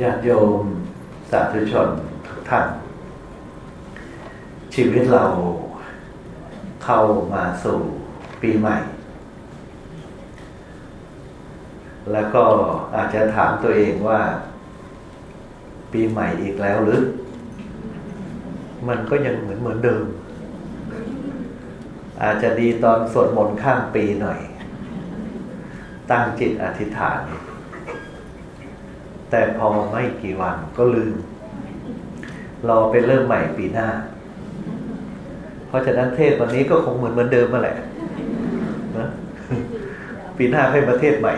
ญาติโยมสาธุชนทุกท่าน ชีวิตเราเข้ามาสู่ปีใหม่ แล้วก็อาจจะถามตัวเองว่า ปีใหม่อีกแล้วหรือ มันก็ยังเหมือนเหมือนเดิม อาจจะดีตอนสวดมนต์ข้ามปีหน่อย ตั้งจิตอธิษฐาน แต่พอไม่กี่วันก็ลืมรอไปเริ่มใหม่ปีหน้า เพราะฉะนั้นเทศวันนี้ก็คงเหมือนเหมือนเดิมมาแหละนะปีหน้าให้ประเทศใหม่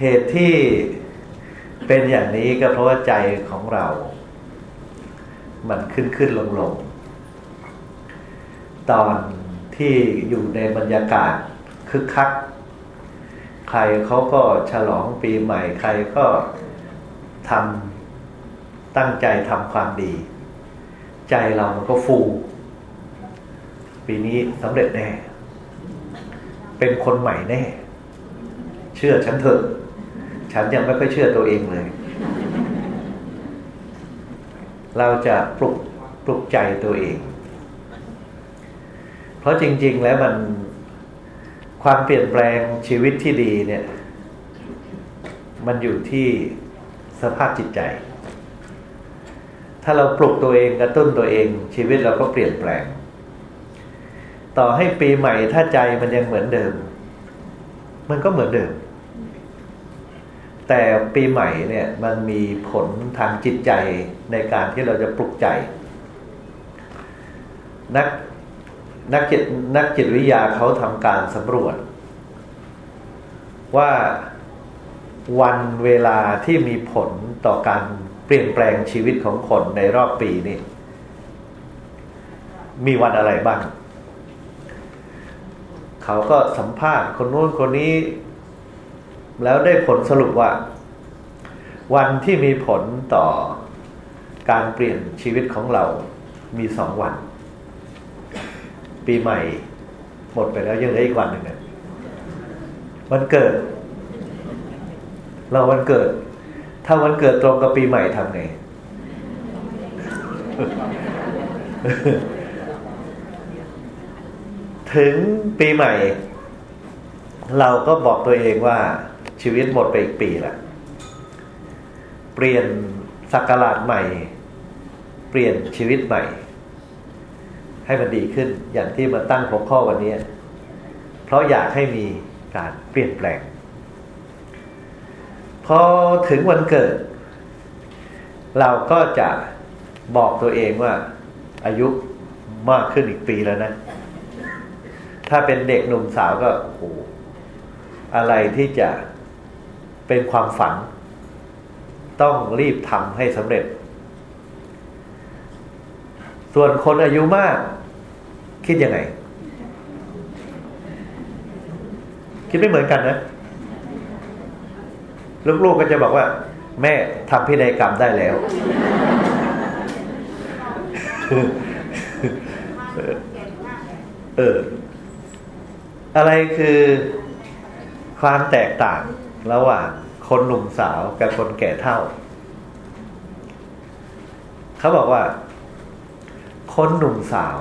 เหตุที่เป็นอย่างนี้ก็เพราะว่าใจของเรา มันขึ้นขึ้นลงลงตอนที่อยู่ในบรรยากาศคึกคัก ใครเขาก็ฉลองปีใหม่ ใครก็ทำตั้งใจทำความดี ใจเรามันก็ฟูปีนี้สำเร็จแน่ เป็นคนใหม่แน่ เชื่อฉันเถอะ ฉันยังไม่ค่อยเชื่อตัวเองเลย เราจะปลุกปลุกใจตัวเอง เพราะจริง ๆ แล้วมัน ความเปลี่ยนแปลงชีวิตที่ดีเนี่ย มันอยู่ที่สภาพจิตใจ ถ้าเราปลุกตัวเองกระตุ้นตัวเอง ชีวิตเราก็เปลี่ยนแปลง ต่อให้ปีใหม่ถ้าใจมันยังเหมือนเดิม มันก็เหมือนเดิม แต่ปีใหม่เนี่ย มันมีผลทางจิตใจในการที่เราจะปลุกใจ นัก นักจิตนักจิตวิทยาเขาทำการสำรวจ ว่าวันเวลาที่มีผลต่อการเปลี่ยนแปลงชีวิตของคนในรอบปีนี้มีวันอะไรบ้าง เขาก็สัมภาษณ์คนนู้นคนนี้ แล้วได้ผลสรุปว่า วันที่มีผลต่อการเปลี่ยนชีวิตของเรามีสองวัน ปีใหม่ หมดไปแล้วยังเหลืออีกวันหนึ่งนะวันเกิด เราวันเกิด ถ้าวันเกิดตรงกับปีใหม่ทำไง ถึงปีใหม่ เราก็บอกตัวเองว่าชีวิตหมดไปอีกปีละเปลี่ยนสักราชใหม่ เปลี่ยนชีวิตใหม่ ให้มันดีขึ้นอย่างที่มาตั้งหัวข้อวันนี้ เพราะอยากให้มีการเปลี่ยนแปลง พอถึงวันเกิด เราก็จะบอกตัวเองว่า อายุมากขึ้นอีกปีแล้วนะ ถ้าเป็นเด็กหนุ่มสาวก็โอ้โหอะไรที่จะเป็นความฝัน ต้องรีบทำให้สำเร็จ ส่วนคนอายุมาก คิดยังไง คิดไม่เหมือนกันนะลูกๆก็จะบอกว่า แม่ทำพินัยกรรมได้แล้วเอออะไรคือความแตกต่างระหว่างคนหนุ่มสาวกับคนแก่เท่า เขาบอกว่า คนหนุ่มสาว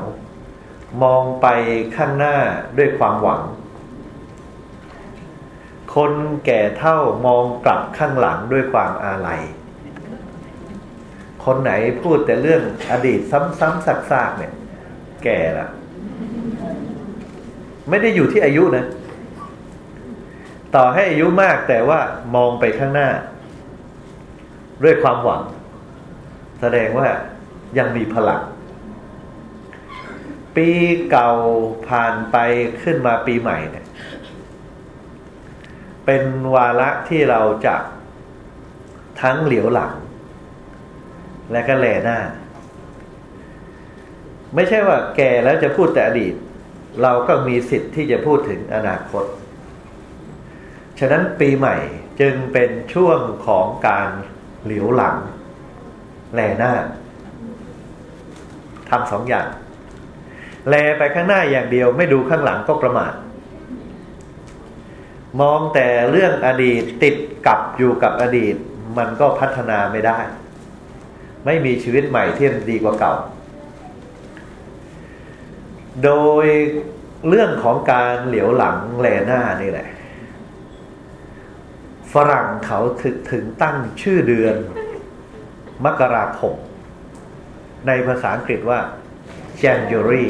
มองไปข้างหน้าด้วยความหวัง คนแก่เท่ามองกลับข้างหลังด้วยความอาลัย คนไหนพูดแต่เรื่องอดีตซ้ำๆซากๆเนี่ย แก่ละไม่ได้อยู่ที่อายุนะ ต่อให้อายุมากแต่ว่ามองไปข้างหน้า ด้วยความหวัง แสดงว่ายังมีพลัง ปีเก่าผ่านไปขึ้นมาปีใหม่เนี่ย เป็นวาระที่เราจะทั้งเหลียวหลัง และก็แลหน้า ไม่ใช่ว่าแก่แล้วจะพูดแต่อดีต เราก็มีสิทธิ์ที่จะพูดถึงอนาคต ฉะนั้นปีใหม่จึงเป็นช่วงของการเหลียวหลัง แลหน้าทำสองอย่าง แลไปข้างหน้าอย่างเดียว ไม่ดูข้างหลังก็ประมาทมองแต่เรื่องอดีตติดกับอยู่กับอดีต มันก็พัฒนาไม่ได้ ไม่มีชีวิตใหม่ที่ดีกว่าเก่า โดยเรื่องของการเหลียวหลังแลหน้านี่แหละ ฝรั่งเขาถึงถึงตั้งชื่อเดือน มกราคมในภาษาอังกฤษว่า January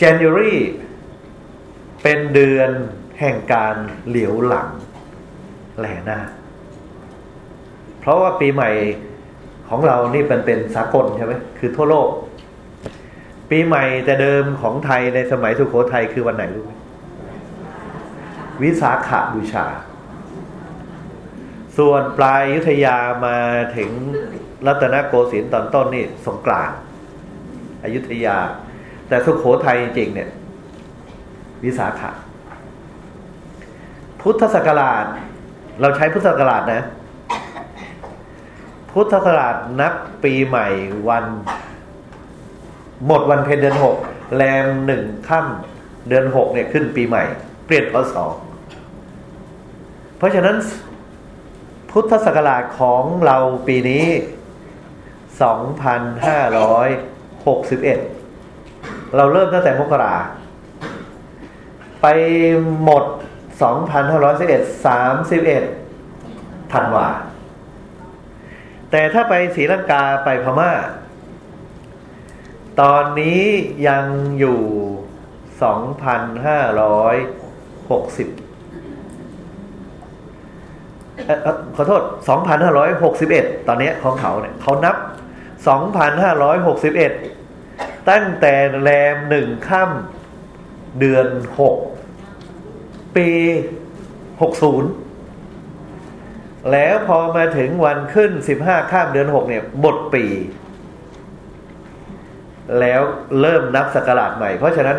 January เป็นเดือนแห่งการเหลียวหลังแหลหน้า เพราะว่าปีใหม่ของเรานี่เป็นเป็นสากลใช่ไหมคือทั่วโลก ปีใหม่แต่เดิมของไทยในสมัยสุโขทัยคือวันไหนรู้ไหมวิสาขาบูชา ส่วนปลายยุทธยามาถึงรัตนโกสินทร์ตอนต้นนี่สงกรานต์อยุธยา แต่สุโขทัยจริงๆเนี่ย วิสาขะพุทธศักราช เราใช้พุทธศักราชนะ พุทธศักราชนับปีใหม่วัน หมดวันเพ็ญเดือนหกแรมหนึ่งค่ำเดือนหกเนี่ยขึ้นปีใหม่ เปลี่ยนพศเพราะฉะนั้นพุทธศักราชของเราปีนี้ 2,561 เราเริ่มตั้งแต่มกราไปหมด 2,511 31ธันวาแต่ถ้าไปศรีลังกาไปพมา่า ตอนนี้ยังอยู่ 2,560ขอโทษ 2,561 ตอนนี้ของเขาเนี่ยเขานับ 2,561 ตั้งแต่แรมหนึ่งค่ำเดือนหกปีหกศูนย์แล้วพอมาถึงวันขึ้นสิบห้าข้ามเดือนหกเนี่ยหมดปี แล้วเริ่มนับสกราชใหม่ เพราะฉะนั้น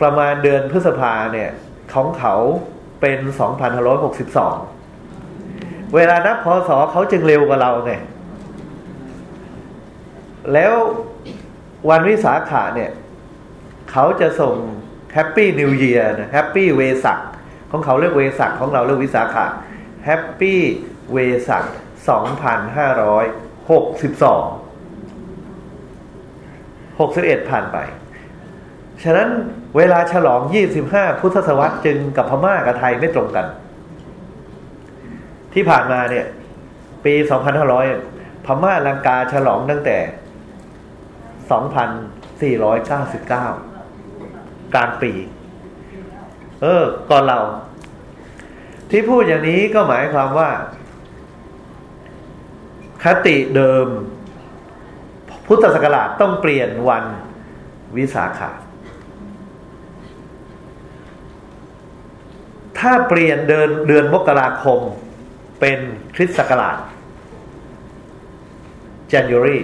ประมาณเดือนพฤษภาเนี่ยของเขาเป็น2,562เวลานับพศเขาจึงเร็วกว่าเราไงแล้ว วันวิสาขะเนี่ย เขาจะส่งแฮปปี้นิว e ย r นะ Happy Vesak ของเขาเรียก Vesak ของเราเรียกวิสาขะ Happy Vesak สองพันห้าร้อยหกสิบสองหกสิบเอ็ดผ่านไป ฉะนั้นเวลาฉลองยี่สิบห้าพุทธศตวรรษจึงกับพม่ากับไทยไม่ตรงกัน ที่ผ่านมาเนี่ย ปีสองพันห้าร้อยพม่าลังกาฉลองตั้งแต่ สองพันสี่ร้อยเก้าสิบเก้ากลางปี เออ ก่อนเรา ที่พูดอย่างนี้ก็หมายความว่า คติเดิม พุทธศักราชต้องเปลี่ยนวันวิสาขาถ้าเปลี่ยนเดือนเดือนมกราคมเป็นคริสต์ศักราช January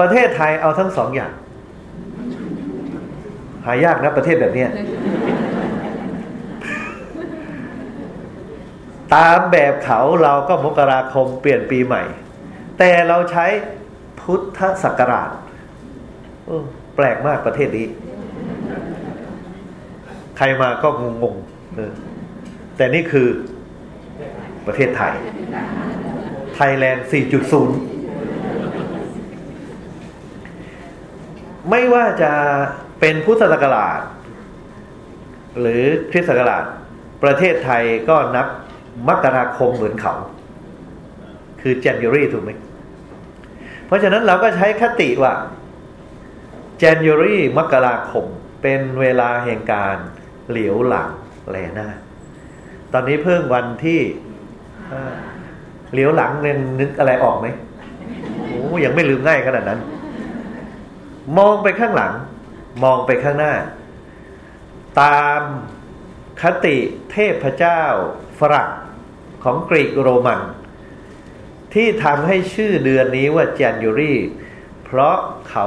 ประเทศไทยเอาทั้งสองอย่าง หายากนะประเทศแบบเนี้ยตามแบบเขาเราก็มกราคมเปลี่ยนปีใหม่ แต่เราใช้พุทธศักราชแปลกมากประเทศนี้ ใครมาก็งงๆเออแต่นี่คือประเทศไทย ไทยแลนด์ 4.0 ไม่ว่าจะเป็นพุทธศักราช หรือคริสต์ศักราช ประเทศไทยก็นับมกราคมเหมือนเขา คือ January ถูกไหม เพราะฉะนั้นเราก็ใช้คติว่า January มกราคม เป็นเวลาแห่งการเหลียวหลังแลหน้า ตอนนี้เพิ่งวันที่เหลียวหลังเนี่ยนึกอะไรออกไหมโอ้ยังไม่ลืมง่ายขนาดนั้น มองไปข้างหลัง มองไปข้างหน้า ตามคติเทพเจ้าฝรั่งของกรีกโรมัน ที่ทำให้ชื่อเดือนนี้ว่า January เพราะเขา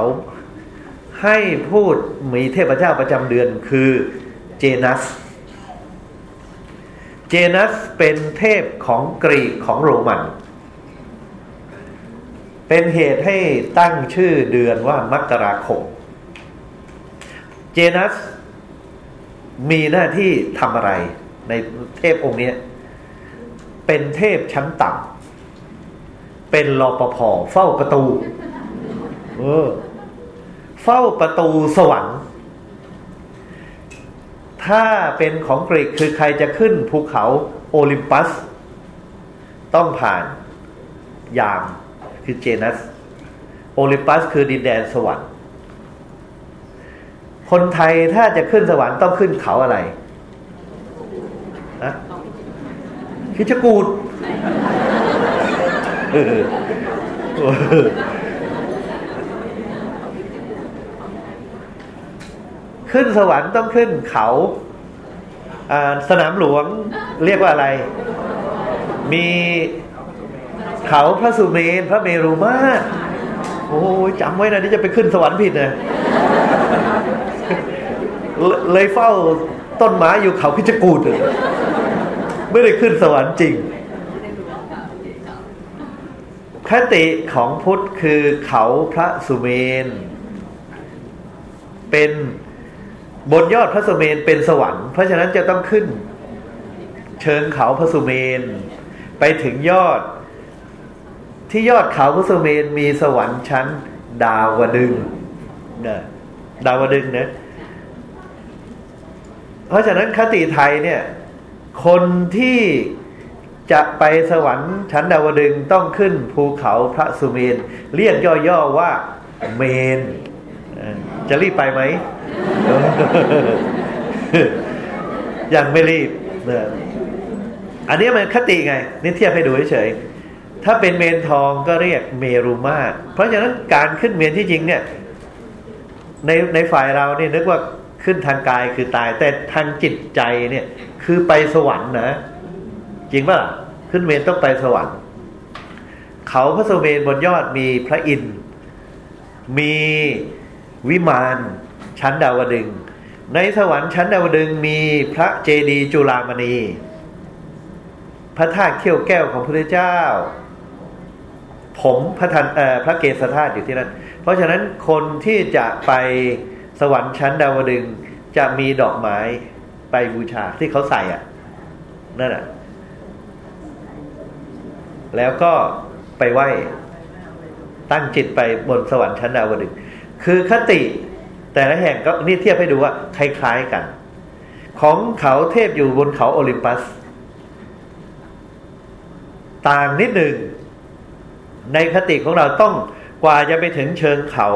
ให้พูดมีเทพเจ้าประจำเดือนคือเจนัส เจนัสเป็นเทพของกรีกของโรมันเป็นเหตุให้ตั้งชื่อเดือนว่ามกราคม เจนัส มีหน้าที่ทำอะไรในเทพองค์นี้เป็นเทพชั้นต่ำเป็นรอปภเฝ้าประตู เออ เฝ้าประตูสวรรค์ ถ้าเป็นของกรีกคือใครจะขึ้นภูเขาโอลิมปัส ต้องผ่านยาม คือเจนัส โอลิมปัสคือดินแดนสวรรค์ คนไทยถ้าจะขึ้นสวรรค์ต้องขึ้นเขาอะไรนะคิชกูดขึ้นสวรรค์ต้องขึ้นเขาสนามหลวงเรียกว่าอะไร มี เขาพระสุเมนพระเมรุมาตรโอ้ยจำไว้นะนี่จะไปขึ้นสวรรค์ผิดนะเลยเฝ้าต้นไม้อยู่เขาพิจกูดไม่ได้ขึ้นสวรรค์จริง คติของพุทธคือเขาพระสุเมน เป็นบนยอดพระสุเมนเป็นสวรรค์ เพราะฉะนั้นจะต้องขึ้น เชิงเขาพระสุเมน ไปถึงยอด ที่ยอดเขาพระสุเมนมีสวรรค์ชั้น ดาวดึงนะดาวดึงเนะเพราะฉะนั้นคติไทยเนี่ย คนที่จะไปสวรรค์ชั้นดาวดึงต้องขึ้นภูเขาพระสุเมน เรียกย่อๆว่าเมน จะรีบไปไหม ยังไม่รีบเนี่ยอันนี้มันคติไง นี่เทียบให้ดูเฉย ถ้าเป็นเมนทองก็เรียกเมรุมาตรเพราะฉะนั้นการขึ้นเมนที่จริงเนี่ยในในฝ่ายเราเนี่ยนึกว่าขึ้นทางกายคือตาย แต่ทางจิตใจเนี่ย คือไปสวรรค์นะ จริงป่ะขึ้นเมนต้องไปสวรรค์ เขาพระสเมนบนยอดมีพระอินทร์มีวิมานชั้นดาวดึง ในสวรรค์ชั้นดาวดึงมีพระเจดีย์จุฬามณี พระธาตุเขี้ยวแก้วของพระเจ้า ผมพระทันพระเกศธาตุอยู่ที่นั่น เพราะฉะนั้นคนที่จะไปสวรรค์ชั้นดาวดึงจะมีดอกไม้ไปบูชาที่เขาใส่อะนั่นแหะแล้วก็ไปไหว้ตั้งจิตไปบนสวรรค์ชั้นดาวดึงคือคติแต่ละแห่งก็นี่เทียบให้ดูว่าคล้ายๆกัน ของเขาเทพอยู่บนเขาโอลิมปัส ต่างนิดหนึ่ง ในคติของเราต้องกว่าจะไปถึงเชิงเขา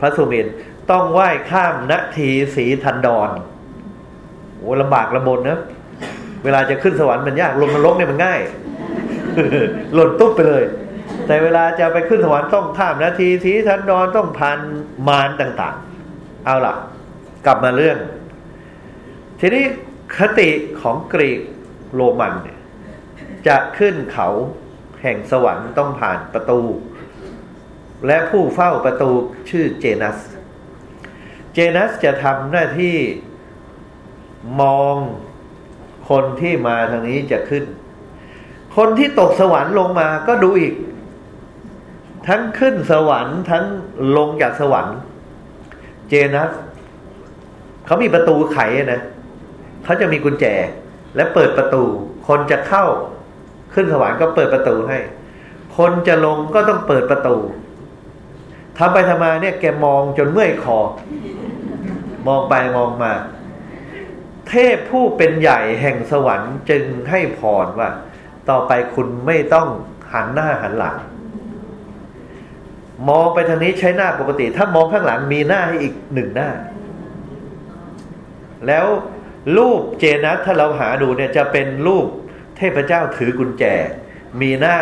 พระสุเมนต้องไหว้ข้ามนาทีสีทันดอนโอ้ลำบากลำบนนะเวลาจะขึ้นสวรรค์มันยากลงนรกเนี่ยมันง่าย หล่นตุ๊บไปเลย แต่เวลาจะไปขึ้นสวรรค์ต้องข้ามนาทีสีทันดอนต้องผ่านมารต่าง ๆ เอาล่ะ กลับมาเรื่อง ทีนี้คติของกรีกโรมันเนี่ยจะขึ้นเขา แห่งสวรรค์ต้องผ่านประตู และผู้เฝ้าประตูชื่อเจนัส เจนัสจะทำหน้าที่มองคนที่มาทางนี้จะขึ้น คนที่ตกสวรรค์ลงมาก็ดูอีก ทั้งขึ้นสวรรค์ทั้งลงจากสวรรค์ เจนัสเขามีประตูไขนะเขาจะมีกุญแจและเปิดประตู คนจะเข้า ขึ้นสวรรค์ก็เปิดประตูให้ คนจะลงก็ต้องเปิดประตูทำไปทำมาเนี่ยแกมองจนเมื่อยคอ มองไปมองมา เทพผู้เป็นใหญ่แห่งสวรรค์จึงให้พรว่า ต่อไปคุณไม่ต้องหันหน้าหันหลัง มองไปทางนี้ใช้หน้าปกติ ถ้ามองข้างหลังมีหน้าให้อีกหนึ่งหน้า แล้วรูปเจนัสถ้าเราหาดูเนี่ยจะเป็นรูป เทพเจ้าถือกุญแจ มีหน้า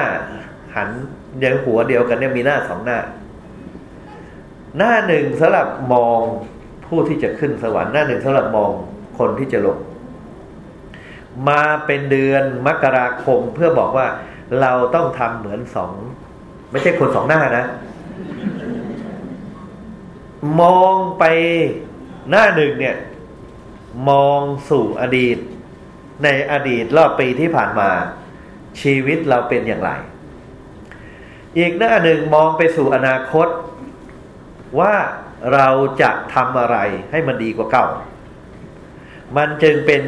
หันเดียวหัวเดียวกันเนี่ยมีหน้าสองหน้า หน้าหนึ่งสำหรับมองผู้ที่จะขึ้นสวรรค์หน้าหนึ่งสำหรับมองคนที่จะลง มาเป็นเดือนมกราคมเพื่อบอกว่าเราต้องทำเหมือนสอง ไม่ใช่คนสองหน้านะ มองไปหน้าหนึ่งเนี่ย มองสู่อดีต ในอดีตรอบปีที่ผ่านมา ชีวิตเราเป็นอย่างไร อีกหน้าหนึ่งมองไปสู่อนาคต ว่าเราจะทำอะไรให้มันดีกว่าเก่า มันจึงเป็น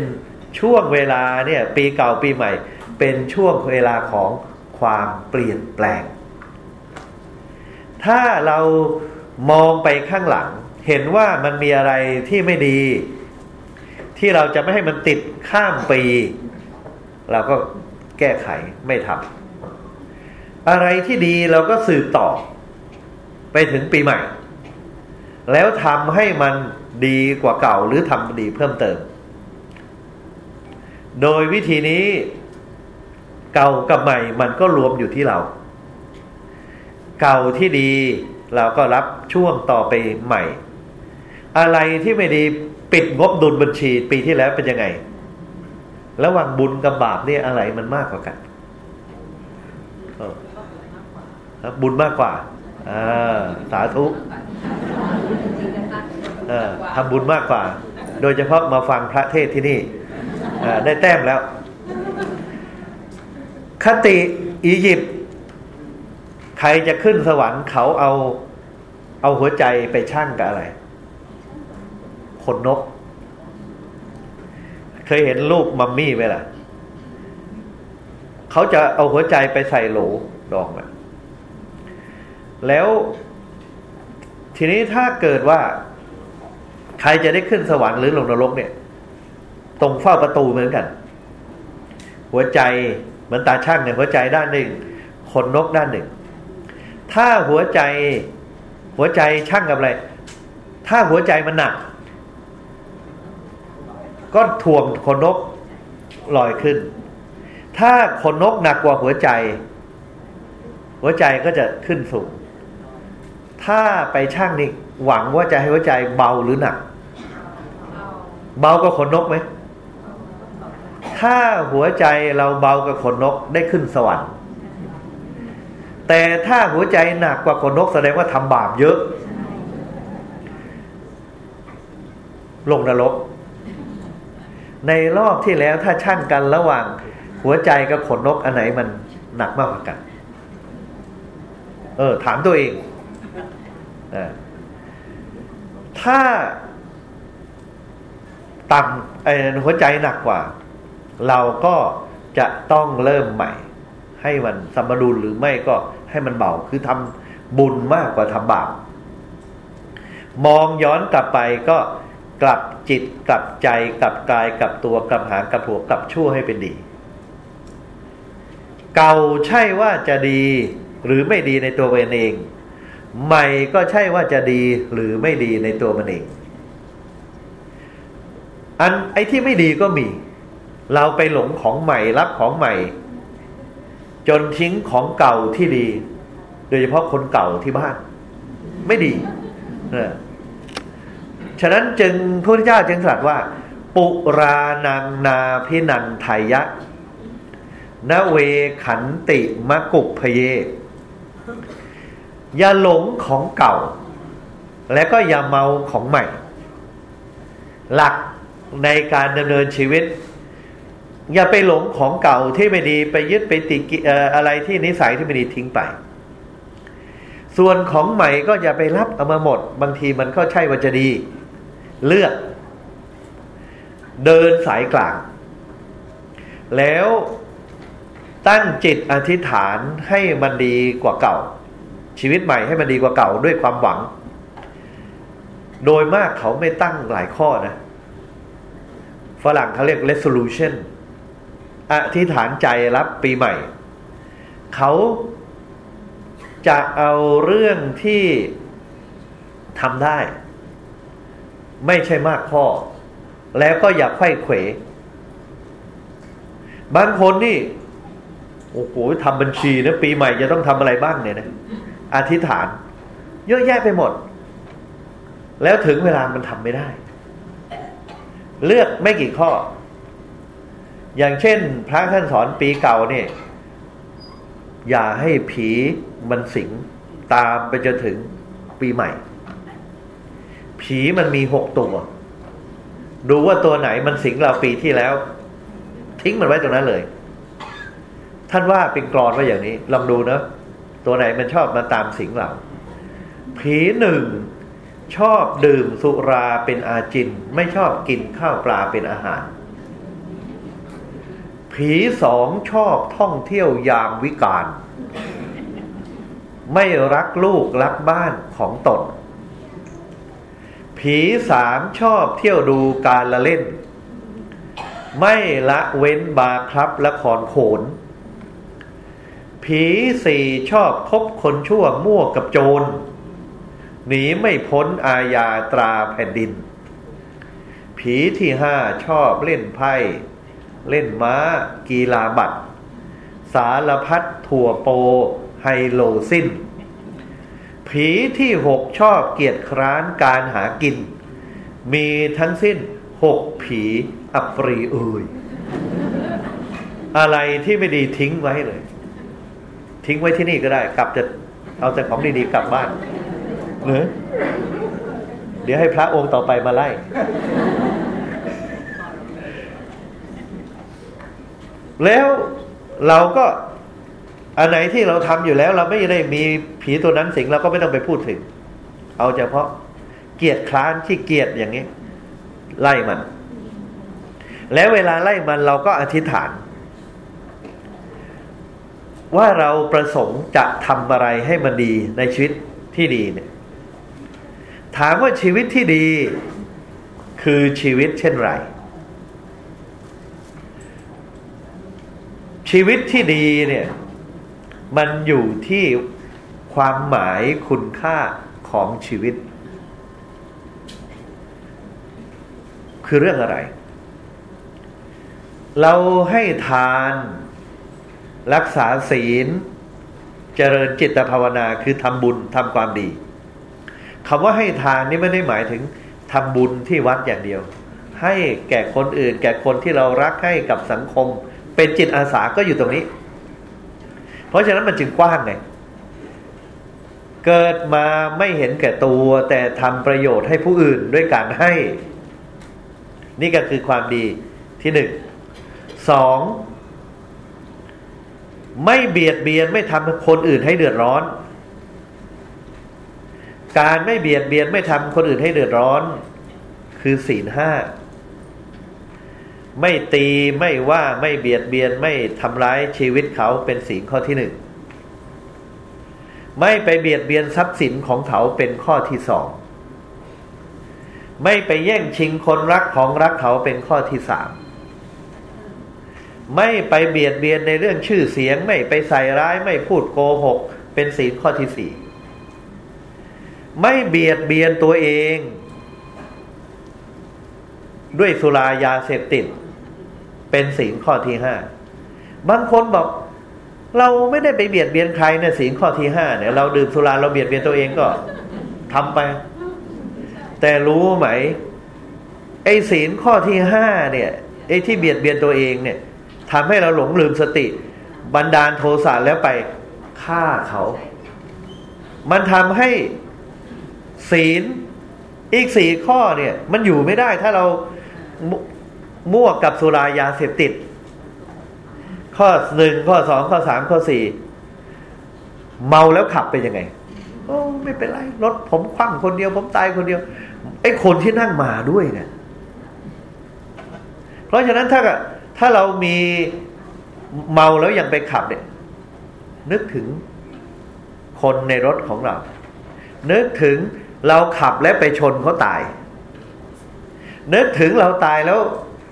ช่วงเวลาเนี่ยปีเก่าปีใหม่ เป็นช่วงเวลาของความเปลี่ยนแปลง ถ้าเรามองไปข้างหลัง เห็นว่ามันมีอะไรที่ไม่ดี ที่เราจะไม่ให้มันติดข้ามปี เราก็แก้ไขไม่ทำอะไรที่ดีเราก็สืบต่อ ไปถึงปีใหม่ แล้วทำให้มันดีกว่าเก่าหรือทำดีเพิ่มเติม โดยวิธีนี้เก่ากับใหม่มันก็รวมอยู่ที่เรา เก่าที่ดีเราก็รับช่วงต่อไปใหม่ อะไรที่ไม่ดี ปิดงบดุลบัญชีปีที่แล้วเป็นยังไง ระหว่างบุญกับบาปเนี่ยอะไรมันมากกว่ากันบุญมากกว่าอ่าสาธุทำบุญมากกว่า โดยเฉพาะมาฟังพระเทศที่นี่ได้แต้มแล้ว คติอียิปต์ใครจะขึ้นสวรรค์เขาเอาเอาหัวใจไปช่างกับอะไร นนก เคยเห็นรูปมัมมี่ไหมล่ะ เขาจะเอาหัวใจไปใส่โหลดองอะแล้วทีนี้ถ้าเกิดว่า ใครจะได้ขึ้นสวรรค์หรือลงนรกเนี่ย ตรงเฝ้าประตูเหมือนกัน หัวใจเหมือนตาช่างเนี่ยหัวใจด้านหนึ่งขนนกด้านหนึ่ง ถ้าหัวใจ หัวใจช่างกับอะไร ถ้าหัวใจมันหนัก ก็ถ่วงขนนกลอยขึ้น ถ้าขนนกหนักกว่าหัวใจ หัวใจก็จะขึ้นสูง ถ้าไปช่างนี่หวังว่าจะให้หัวใจเบาหรือหนัก เบาก็ขนนกไหม ถ้าหัวใจเราเบากับขนนกได้ขึ้นสวรรค์แต่ถ้าหัวใจหนักกว่าคนนกแสดงว่าทำบาปเยอะ ลงนรก ในรอบที่แล้วถ้าช่างกันระหว่าง หัวใจกับขนนกอันไหนมันหนักมากกว่ากัน เออ ถามตัวเองอถ้าต่ำหัวใจหนักกว่า เราก็จะต้องเริ่มใหม่ ให้มันสมดุลหรือไม่ก็ให้มันเบาคือทำบุญมากกว่าทำบาปมองย้อนกลับไปก็ กลับจิตกลับใจกลับกายกลับตัวกลับหางกลับหัวกลับชั่วให้เป็นดี เก่าใช่ว่าจะดีหรือไม่ดีในตัวมันเอง ใหม่ก็ใช่ว่าจะดีหรือไม่ดีในตัวมันเอง อันไอ้ที่ไม่ดีก็มี เราไปหลงของใหม่รับของใหม่ จนทิ้งของเก่าที่ดี โดยเฉพาะคนเก่าที่บ้าน ไม่ดีเอ ฉะนั้นจึงพระพุทธเจ้าจึงตรัสว่า ปุรานังนาพินันไทยะนเวขันติมะกุพเย อย่าหลงของเก่า และก็อย่าเมาของใหม่ หลักในการดำเนินชีวิต อย่าไปหลงของเก่าที่ไม่ดีไปยึดไปติดอะไรที่นิสัยที่ไม่ดีทิ้งไป ส่วนของใหม่ก็อย่าไปรับเอามาหมด บางทีมันก็ใช่ว่าจะดี เลือก เดินสายกลาง แล้วตั้งจิตอธิษฐานให้มันดีกว่าเก่า ชีวิตใหม่ให้มันดีกว่าเก่าด้วยความหวัง โดยมากเขาไม่ตั้งหลายข้อนะ ฝรั่งเขาเรียก resolution อธิษฐานใจรับปีใหม่ เขาจะเอาเรื่องที่ทำได้ ไม่ใช่มากข้อ แล้วก็อย่าไข้เขวบางคนนี่โอ้โหทำบัญชีนะปีใหม่จะต้องทำอะไรบ้างเนี่ยนะอธิษฐาน เยอะแยะไปหมด แล้วถึงเวลามันทำไม่ได้ เลือกไม่กี่ข้อ อย่างเช่น พระท่านสอนปีเก่าเนี่ยอย่าให้ผีมันสิงตามไปจนถึงปีใหม่ ผีมันมีหกตัว ดูว่าตัวไหนมันสิงเราปีที่แล้ว ทิ้งมันไว้ตรงนั้นเลย ท่านว่าเป็นกรอนว่าอย่างนี้ ลองดูนะตัวไหนมันชอบมาตามสิงเรา ผีหนึ่งชอบดื่มสุราเป็นอาจิน ไม่ชอบกินข้าวปลาเป็นอาหาร ผีสองชอบท่องเที่ยวยามวิกาล ไม่รักลูกรักบ้านของตน ผีสามชอบเที่ยวดูการละเล่น ไม่ละเว้นบาครับละครโขน ผีสี่ชอบคบคนชั่วมั่วกับโจร หนีไม่พ้นอาญาตราแผ่นดิน ผีที่ห้าชอบเล่นไพ่ เล่นม้า กีฬาบัตร สารพัดถั่วโปไฮโลสิ้น ผีที่หกชอบเกียรติคร้านการหากิน มีทั้งสิ้นหกผีอัปรีเอยอะไรที่ไม่ดีทิ้งไว้เลย ทิ้งไว้ที่นี่ก็ได้ กลับจะเอาแต่ของดีๆกลับบ้านหรือเดี๋ยวให้พระองค์ต่อไปมาไล่ แล้วเราก็ อันไหนที่เราทำอยู่แล้ว เราไม่ได้มีผีตัวนั้นสิงเราก็ไม่ต้องไปพูดถึง เอาเฉพาะเกียรติคร้านที่เกียรติอย่างนี้ ไล่มัน แล้วเวลาไล่มันเราก็อธิษฐาน ว่าเราประสงค์จะทำอะไรให้มันดีในชีวิตที่ดีเนี่ย ถามว่าชีวิตที่ดีคือชีวิตเช่นไร ชีวิตที่ดีเนี่ย มันอยู่ที่ความหมายคุณค่าของชีวิต คือเรื่องอะไร เราให้ทาน รักษาศีล เจริญจิตภาวนาคือทำบุญทำความดีคำว่าให้ทานนี่ไม่ได้หมายถึงทำบุญที่วัดอย่างเดียว ให้แก่คนอื่น แก่คนที่เรารักให้กับสังคม เป็นจิตอาสาก็อยู่ตรงนี้ เพราะฉะนั้นมันจึงกว้างไงเกิดมาไม่เห็นแก่ตัวแต่ทำประโยชน์ให้ผู้อื่นด้วยการให้ นี่ก็คือความดีที่หนึ่งสองไม่เบียดเบียนไม่ทำคนอื่นให้เดือดร้อน การไม่เบียดเบียนไม่ทำคนอื่นให้เดือดร้อน คือศีลห้า ไม่ตีไม่ว่าไม่เบียดเบียนไม่ทำร้ายชีวิตเขาเป็นศีลข้อที่หนึ่งไม่ไปเบียดเบียนทรัพย์สินของเขาเป็นข้อที่สองไม่ไปแย่งชิงคนรักของรักเขาเป็นข้อที่สามไม่ไปเบียดเบียนในเรื่องชื่อเสียง ไม่ไปใส่ร้ายไม่พูดโกหก เป็นศีลข้อที่สี่ไม่เบียดเบียนตัวเอง ด้วยสุรายาเสพติด เป็นศีลข้อที่ห้าบางคนบอก เราไม่ได้ไปเบียดเบียนใครเนี่ยศีลข้อที่ห้าเนี่ยเราดื่มสุราเราเบียดเบียนตัวเองก็ทำไป แต่รู้ไหม ไอ้ศีลข้อที่ห้าเนี่ยไอ้ที่เบียดเบียนตัวเองเนี่ยทำให้เราหลงลืมสติ บันดาลโทสะแล้วไปฆ่าเขา มันทำให้ศีลอีกสี่ข้อเนี่ย มันอยู่ไม่ได้ถ้าเรา มั่วกับสุรายาเสพติด ข้อหนึ่งข้อสองข้อสามข้อสี่เมาแล้วขับเป็นยังไง โอ้ไม่เป็นไรรถผมคว่ำคนเดียว ผมตายคนเดียวไอ้คนที่นั่งมาด้วยเนี่ยเพราะฉะนั้นถ้าถ้าเรามีเมาแล้วยังไปขับเนี่ย นึกถึงคนในรถของเรา นึกถึงเราขับและไปชนเขาตาย นึกถึงเราตายแล้ว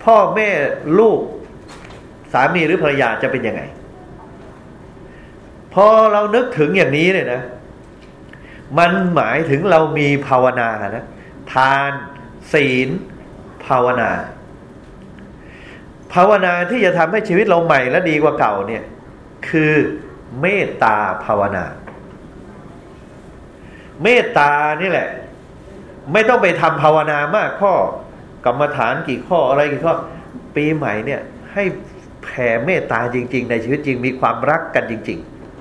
พ่อแม่ลูกสามีหรือภรรยาจะเป็นยังไง พอเรานึกถึงอย่างนี้เนี่ยนะ มันหมายถึงเรามีภาวนานะทานศีล ภาวนา ภาวนาที่จะทำให้ชีวิตเราใหม่และดีกว่าเก่าเนี่ย คือเมตตาภาวนา เมตตานี่แหละ ไม่ต้องไปทำภาวนามากข้อ กรรมฐานกี่ข้ออะไรกี่ข้อปีใหม่เนี่ยให้แผ่เมตตาจริง ๆ ในชีวิตจริงมีความรักกันจริง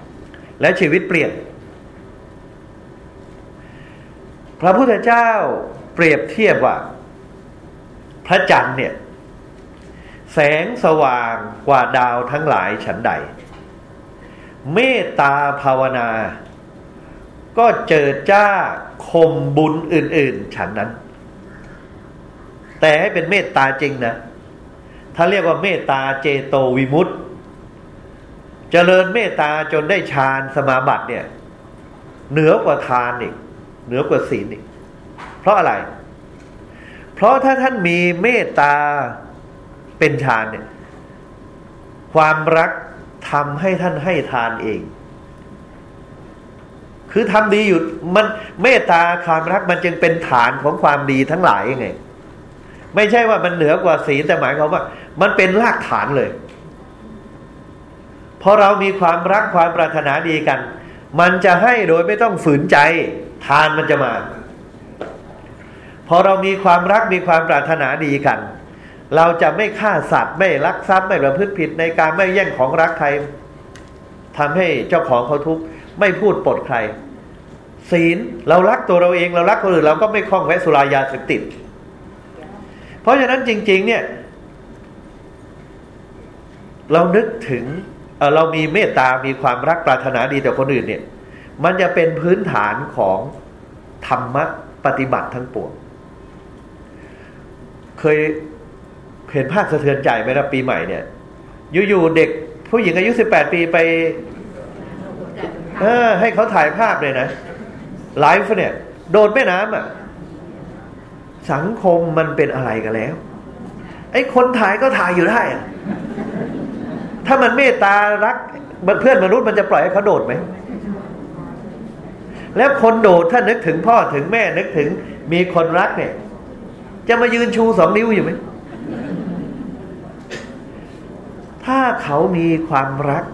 ๆ และชีวิตเปลี่ยน พระพุทธเจ้าเปรียบเทียบว่า พระจันทร์เนี่ย แสงสว่างกว่าดาวทั้งหลายฉันใด เมตตาภาวนา ก็เจิดจ้าข่มบุญอื่น ๆ ฉันนั้น แต่ให้เป็นเมตตาจริงนะถ้าเรียกว่าเมตตาเจโตวิมุตต์เจริญเมตตาจนได้ฌานสมาบัติเนี่ย เหนือกว่าทานอีกเหนือกว่าศีลอีกเพราะอะไร เพราะถ้าท่านมีเมตตาเป็นฌานเนี่ย ความรักทำให้ท่านให้ทานเอง คือทำดีอยู่มันเมตตาความรักมันจึงเป็นฐานของความดีทั้งหลายไง ไม่ใช่ว่ามันเหนือกว่าศีลแต่หมายความว่า มันเป็นรากฐานเลยพอเรามีความรักความปรารถนาดีกัน มันจะให้โดยไม่ต้องฝืนใจทานมันจะมา พอเรามีความรักมีความปรารถนาดีกัน เราจะไม่ฆ่าสัตว์ไม่ลักทรัพย์ไม่ประพฤติผิดในการไม่แย่งของรักใครทำให้เจ้าของเขาทุกข์ไม่พูดปดใคร ศีลเรารักตัวเราเองเรารักคนอื่นเราก็ไม่คล้องแวะสุรายาเสพติด เพราะฉะนั้นจริง ๆ เนี่ย เรานึกถึงเเรามีเมตตา มีความรักปรารถนาดีต่อคนอื่นเนี่ย มันจะเป็นพื้นฐานของธรรมะปฏิบัติทั้งปวง เคยเห็นภาคสะเทือนใจไหมนะปีใหม่เนี่ย อยู่ๆเด็กผู้หญิงอายุสิบแปดปีไปเออให้เขาถ่ายภาพเลยนะไลฟ์เนี่ย โดนแม่น้ำอะ สังคมมันเป็นอะไรกันแล้ว ไอ้คนถ่ายก็ถ่ายอยู่ได้ ถ้ามันเมตตารักเพื่อนมนุษย์มันจะปล่อยให้เขาโดดไหม แล้วคนโดดถ้านึกถึงพ่อถึงแม่นึกถึงมีคนรักเนี่ย จะมายืนชูสองนิ้วอยู่ไหม ถ้าเขามีความรัก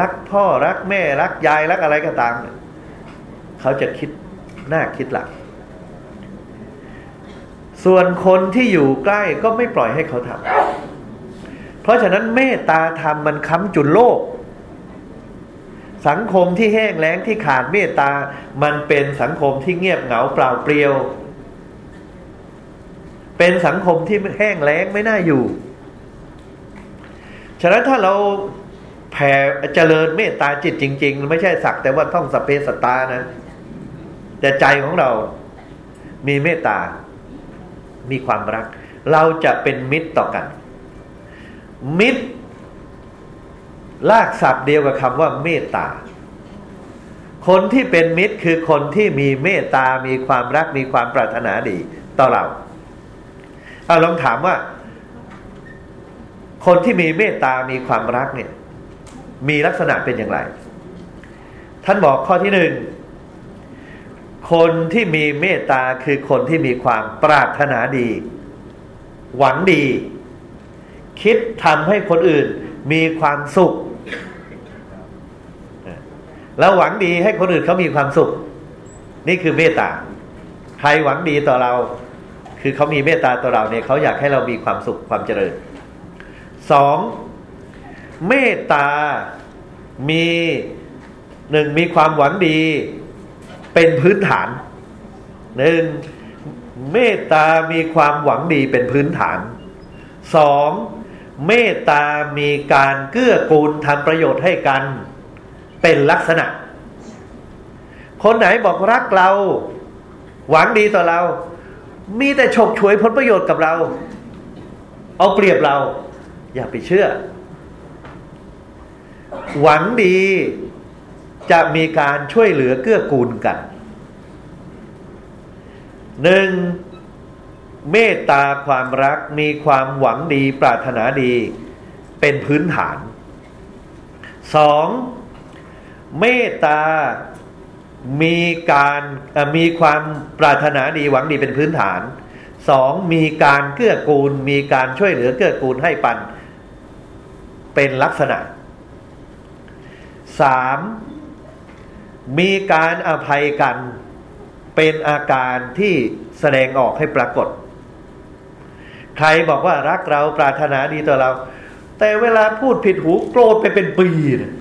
รักพ่อรักแม่รักยายรักอะไรก็ตาม เขาจะคิดหน้าคิดหลัง ส่วนคนที่อยู่ใกล้ก็ไม่ปล่อยให้เขาทำเพราะฉะนั้นเมตตาธรรมมันค้ำจุนโลก สังคมที่แห้งแล้งที่ขาดเมตตา มันเป็นสังคมที่เงียบเหงาเปล่าเปลี่ยว เป็นสังคมที่แห้งแล้งไม่น่าอยู่ ฉะนั้นถ้าเราแผ่เจริญเมตตาจิตจริง ๆ ไม่ใช่สักแต่ว่าต้องสเปสตานะ แต่ใจของเรามีเมตตา มีความรัก เราจะเป็นมิตรต่อกัน มิตร ลากศัพท์เดียวกับคำว่าเมตตา คนที่เป็นมิตรคือคนที่มีเมตตา มีความรัก มีความปรารถนาดีต่อเราเอาลองถามว่า คนที่มีเมตตา มีความรักเนี่ย มีลักษณะเป็นอย่างไร ท่านบอกข้อที่หนึ่ง คนที่มีเมตตาคือคนที่มีความปรารถนาดี หวังดี คิดทำให้คนอื่นมีความสุข แล้วหวังดีให้คนอื่นเขามีความสุข นี่คือเมตตาใครหวังดีต่อเรา คือเขามีเมตตาต่อเราเนี่ยเขาอยากให้เรามีความสุขความเจริญสองเมตตามีหนึ่งมีความหวังดี เป็นพื้นฐานหนึ่งเมตตามีความหวังดีเป็นพื้นฐานสองเมตตามีการเกื้อกูลทำประโยชน์ให้กัน เป็นลักษณะ คนไหนบอกรักเรา หวังดีต่อเรา มีแต่ฉกฉวยผลประโยชน์กับเรา เอาเปรียบเรา อย่าไปเชื่อ หวังดี จะมีการช่วยเหลือเกื้อกูลกันหนึ่งเมตตาความรักมีความหวังดีปรารถนาดีเป็นพื้นฐานสองเมตตามีการมีความปรารถนาดีหวังดีเป็นพื้นฐานสองมีการเกื้อกูล มีการช่วยเหลือเกื้อกูลให้ปันเป็นลักษณะสาม มีการอภัยกันเป็นอาการที่แสดงออกให้ปรากฏ ใครบอกว่ารักเราปรารถนาดีต่อเรา แต่เวลาพูดผิดหูโกรธไปเป็นปีนะ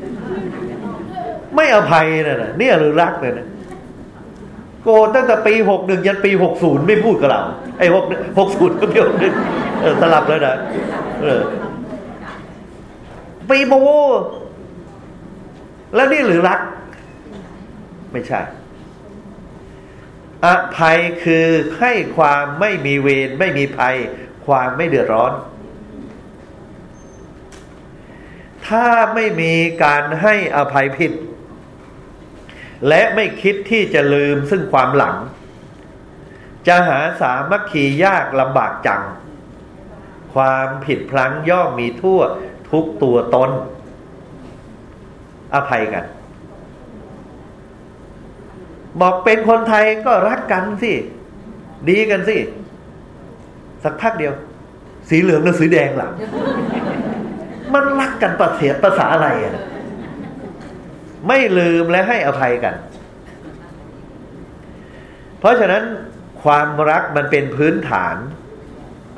ไม่อภัยนะนะเนี่ยหรือรักเลยนะโกรธตั้งแต่ปีหกหนึ่งยันปีหกศูนย์ไม่พูดกับเรา ไอ้หกหกศูนย์ก็เพียงนึงสลับแล้วนะปีโมแล้วนี่หรือรัก ไม่ใช่ อภัยคือให้ความไม่มีเวรไม่มีภัย ความไม่เดือดร้อน ถ้าไม่มีการให้อภัยผิด และไม่คิดที่จะลืมซึ่งความหลัง จะหาสามัคคียากลำบากจัง ความผิดพลั้งย่อมมีทั่วทุกตัวตน อภัยกัน บอกเป็นคนไทยก็รักกันสิ ดีกันสิ สักพักเดียว สีเหลืองหรือสีแดงหล่ะมันรักกันประเสียภาษาอะไรอะ ไม่ลืมและให้อภัยกัน เพราะฉะนั้นความรักมันเป็นพื้นฐาน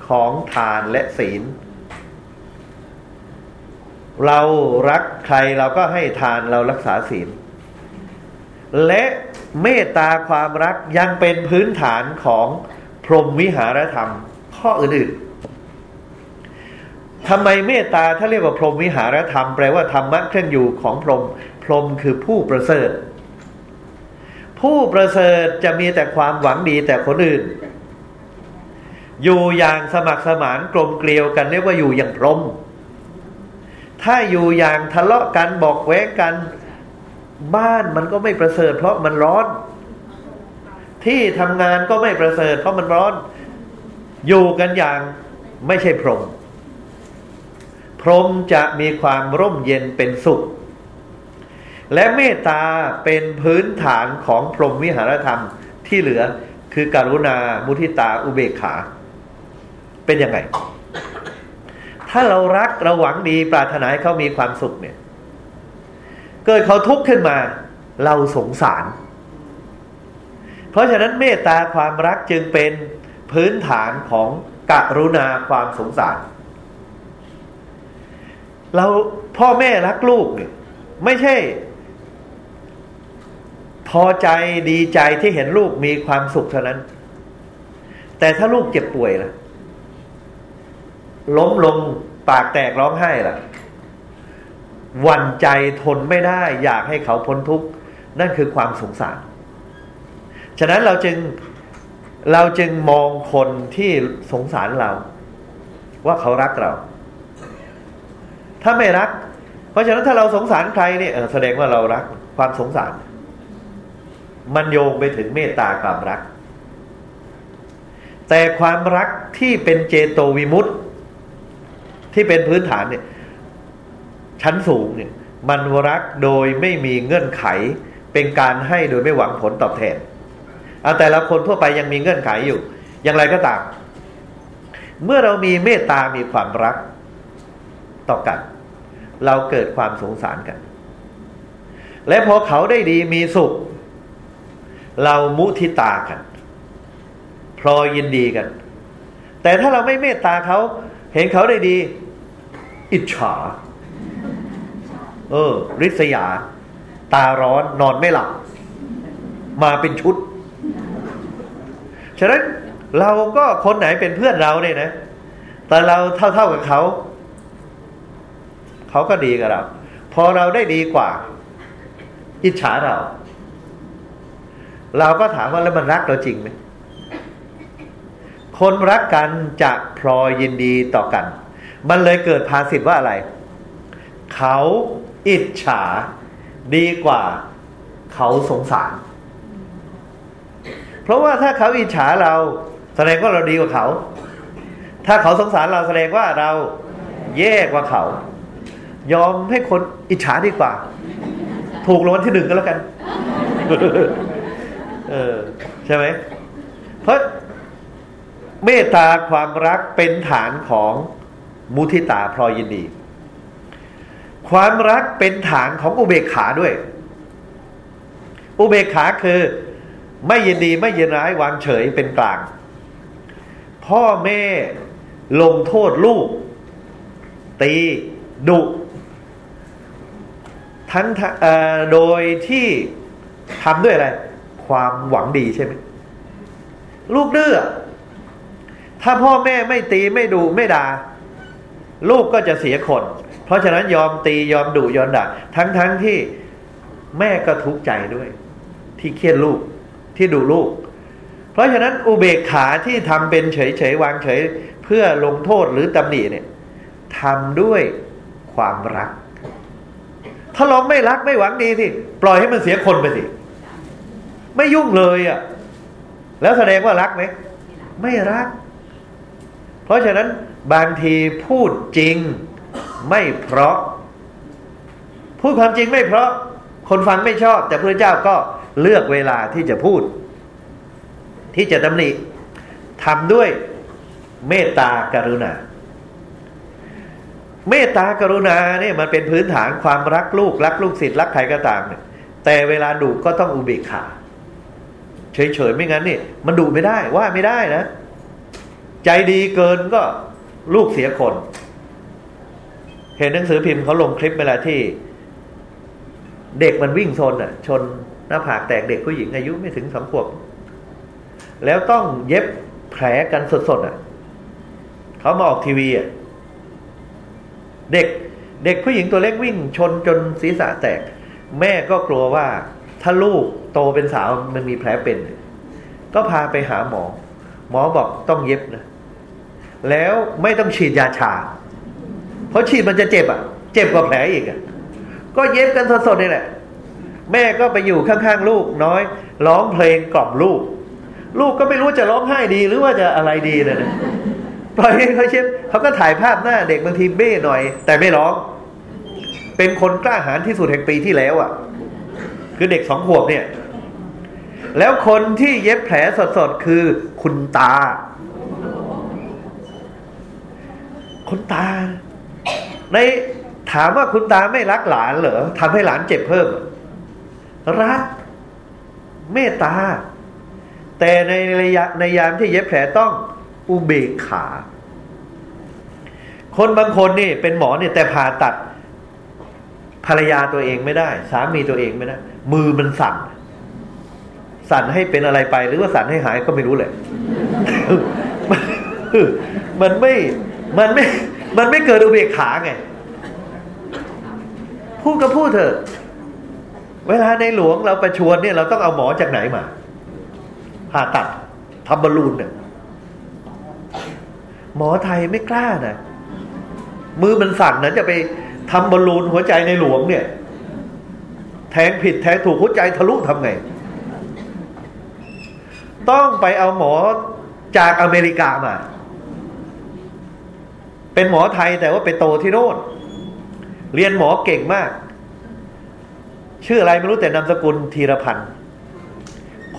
ของทานและศีล เรารักใครเราก็ให้ทานเรารักษาศีล และ เมตตาความรักยังเป็นพื้นฐานของพรหมวิหารธรรม ข้ออื่นๆทำไมเมตตาถ้าเรียกว่าพรหมวิหารธรรมแปลว่าธรรมะเครื่องอยู่ของพรหมพรหมคือผู้ประเสริฐ ผู้ประเสริฐจะมีแต่ความหวังดีแต่คนอื่น อยู่อย่างสมัครสมานกลมเกลียวกันเรียกว่าอยู่อย่างพรหมถ้าอยู่อย่างทะเลาะกันบอกแว้งกัน บ้านมันก็ไม่ประเสริฐ เพราะมันร้อน ที่ทำงานก็ไม่ประเสริฐ เพราะมันร้อน อยู่กันอย่างไม่ใช่พรหมพรหมจะมีความร่มเย็นเป็นสุข และเมตตาเป็นพื้นฐานของพรหมวิหารธรรมที่เหลือคือการุณา มุทิตา อุเบกขา เป็นยังไง ถ้าเรารักเราหวังดีปรารถนาให้เขามีความสุขเนี่ย เกิดเขาทุกข์ขึ้นมา เราสงสาร เพราะฉะนั้นเมตตาความรักจึงเป็นพื้นฐานของกรุณาความสงสาร เราพ่อแม่รักลูกเนี่ยไม่ใช่ พอใจดีใจที่เห็นลูกมีความสุขเท่านั้น แต่ถ้าลูกเจ็บป่วยล่ะ ล้มลงปากแตกร้องไห้ล่ะ วั่นใจทนไม่ได้ อยากให้เขาพ้นทุกข์นั่นคือความสงสาร ฉะนั้นเราจึงเราจึงมองคนที่สงสารเรา ว่าเขารักเรา ถ้าไม่รัก เพราะฉะนั้นถ้าเราสงสารใครเนี่ยแสดงว่าเรารัก ความสงสาร มันโยงไปถึงเมตตาความรัก แต่ความรักที่เป็นเจโตวิมุตติ ที่เป็นพื้นฐานเนี่ย ชั้นสูงเนี่ยมันรักโดยไม่มีเงื่อนไข เป็นการให้โดยไม่หวังผลตอบแทนเอาแต่ละคนทั่วไปยังมีเงื่อนไขอยู่ อย่างไรก็ตาม เมื่อเรามีเมตตามีความรักต่อกัน เราเกิดความสงสารกัน และพอเขาได้ดีมีสุข เรามุทิตากัน พลอยยินดีกัน แต่ถ้าเราไม่เมตตาเขา เห็นเขาได้ดี อิจฉา เออริษยา ตาร้อนนอนไม่หลับ มาเป็นชุด ฉะนั้นเราก็คนไหนเป็นเพื่อนเราเนี่ยนะ แต่เราเท่าเท่ากับเขา เขาก็ดีกับเรา พอเราได้ดีกว่า อิจฉาเรา เราก็ถามว่าแล้วมันรักเราจริงไหมคนรักกันจะพลอยยินดีต่อกัน มันเลยเกิดภาษิตว่าอะไร เขา อิจฉาดีกว่าเขาสงสาร เพราะว่าถ้าเขาอิจฉาเราแสดงว่าเราดีกว่าเขา ถ้าเขาสงสารเราแสดงว่าเราแย่กว่าเขา ยอมให้คนอิจฉาดีกว่า ถูกรางวัลที่หนึ่งก็แล้วกัน เออใช่ไหม เพราะเมตตาความรักเป็นฐานของมุทิตาพลอยยินดี ความรักเป็นฐานของอุเบกขาด้วย อุเบกขาคือ ไม่ยินดีไม่ยินร้ายวางเฉยเป็นกลาง พ่อแม่ลงโทษลูก ตีดุ ทั้งโดยที่ทำด้วยอะไร ความหวังดีใช่ไหมลูกดื้อถ้าพ่อแม่ไม่ตีไม่ดุไม่ด่าลูกก็จะเสียคน เพราะฉะนั้นยอมตียอมดุยอมด่าทั้งๆทที่แม่ก็ทุกข์ใจด้วย ที่เครียดลูกที่ดุลูก เพราะฉะนั้นอุเบกขาที่ทำเป็นเฉยๆวางเฉย เพื่อลงโทษหรือตำหนิเนี่ยทำด้วยความรัก ถ้าเราไม่รักไม่หวังดีสิปล่อยให้มันเสียคนไปสิ ไม่ยุ่งเลยอะ่ะ แล้วแสดงว่ารักไหมไม่รัก เพราะฉะนั้นบางทีพูดจริง ไม่เพราะ พูดความจริงไม่เพราะ คนฟังไม่ชอบ แต่พระเจ้าก็เลือกเวลาที่จะพูด ที่จะตำหนิทำด้วยเมตตากรุณา เมตตากรุณาเนี่ยมันเป็นพื้นฐานความรักลูก รักลูกศิษย์รักใครก็ตามเนี่ยแต่เวลาดุก็ต้องอุเบกขาเฉยๆไม่งั้นนี่มันดุไม่ได้ว่าไม่ได้นะ ใจดีเกินก็ลูกเสียคน เห็นหนังสือพิมพ์เขาลงคลิปเวลาที่ เด็กมันวิ่งชนอะ ชนหน้าผากแตกเด็กผู้หญิงอายุไม่ถึงสองขวบ แล้วต้องเย็บแผลกันสดๆอะเขามาออกทีวีอะเด็กเด็กผู้หญิงตัวเล็กวิ่งชนจนศีรษะแตก แม่ก็กลัวว่า ถ้าลูกโตเป็นสาวมันมีแผลเป็น ก็พาไปหาหมอ หมอบอกต้องเย็บนะ แล้วไม่ต้องฉีดยาชา เพราะฉีดมันจะเจ็บอะ เจ็บกว่าแผลอีกอะ ก็เย็บกันสดๆนี่แหละ แม่ก็ไปอยู่ข้างๆลูกน้อย ร้องเพลงกล่อมลูก ลูกก็ไม่รู้จะร้องไห้ดีหรือว่าจะอะไรดีเลยนะปล่อยให้เขาเช็ดเขาก็ถ่ายภาพหน้าเด็กบางทีเบ้หน่อย แต่ไม่ร้อง เป็นคนกล้าหาญที่สุดแห่งปีที่แล้วอะ คือเด็กสองขวบเนี่ย แล้วคนที่เย็บแผลสดๆคือคุณตา คุณตา ในถามว่าคุณตาไม่รักหลานเหรอทำให้หลานเจ็บเพิ่ม รัก เมตตา แต่ในระยะในยามที่เย็บแผลต้องอุเบกขา คนบางคนนี่เป็นหมอเนี่ยแต่ผ่าตัดภรรยาตัวเองไม่ได้ สามีตัวเองไม่ได้ มือมันสั่น สั่นให้เป็นอะไรไป หรือว่าสั่นให้หายก็ไม่รู้เลย มันไม่ มันไม่ มันไม่เกิดอุเบกขาไง พูดก็พูดเถอะ เวลาในหลวงเราประชวนเนี่ย เราต้องเอาหมอจากไหนมาผ่าตัดทำบอลลูนเนี่ยหมอไทยไม่กล้านะมือมันสั่นนะจะไปทำบอลลูนหัวใจในหลวงเนี่ย แทงผิดแทงถูกหัวใจทะลุทำไง ต้องไปเอาหมอจากอเมริกามา เป็นหมอไทยแต่ว่าไปโตที่โน่นเรียนหมอเก่งมาก ชื่ออะไรไม่รู้แต่นามสกุลธีรพันธ์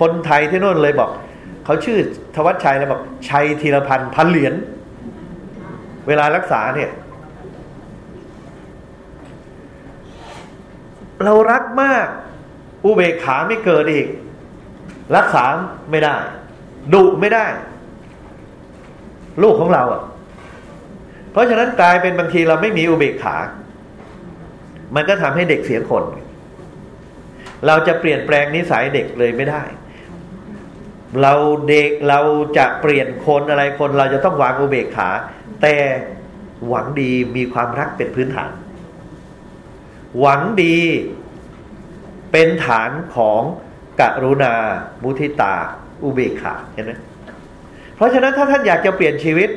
คนไทยที่โน่นเลยบอกเขาชื่อทวัชชัยแล้วบอกชัยธีรพันธ์พันเหรียญเวลารักษาเนี่ย เรารักมาก อุเบกขาไม่เกิดอีก รักษาไม่ได้ดุไม่ได้ ลูกของเราอะ เพราะฉะนั้นกลายเป็นบางทีเราไม่มีอุเบกขา มันก็ทำให้เด็กเสียคน เราจะเปลี่ยนแปลงนิสัยเด็กเลยไม่ได้ เราเด็กเราจะเปลี่ยนคนอะไรคนเราจะต้องวางอุเบกขา แต่หวังดีมีความรักเป็นพื้นฐาน หวังดีเป็นฐานของกรุณา มุทิตา อุเบกขาเห็นไหมเพราะฉะนั้นถ้าท่านอยากจะเปลี่ยนชีวิต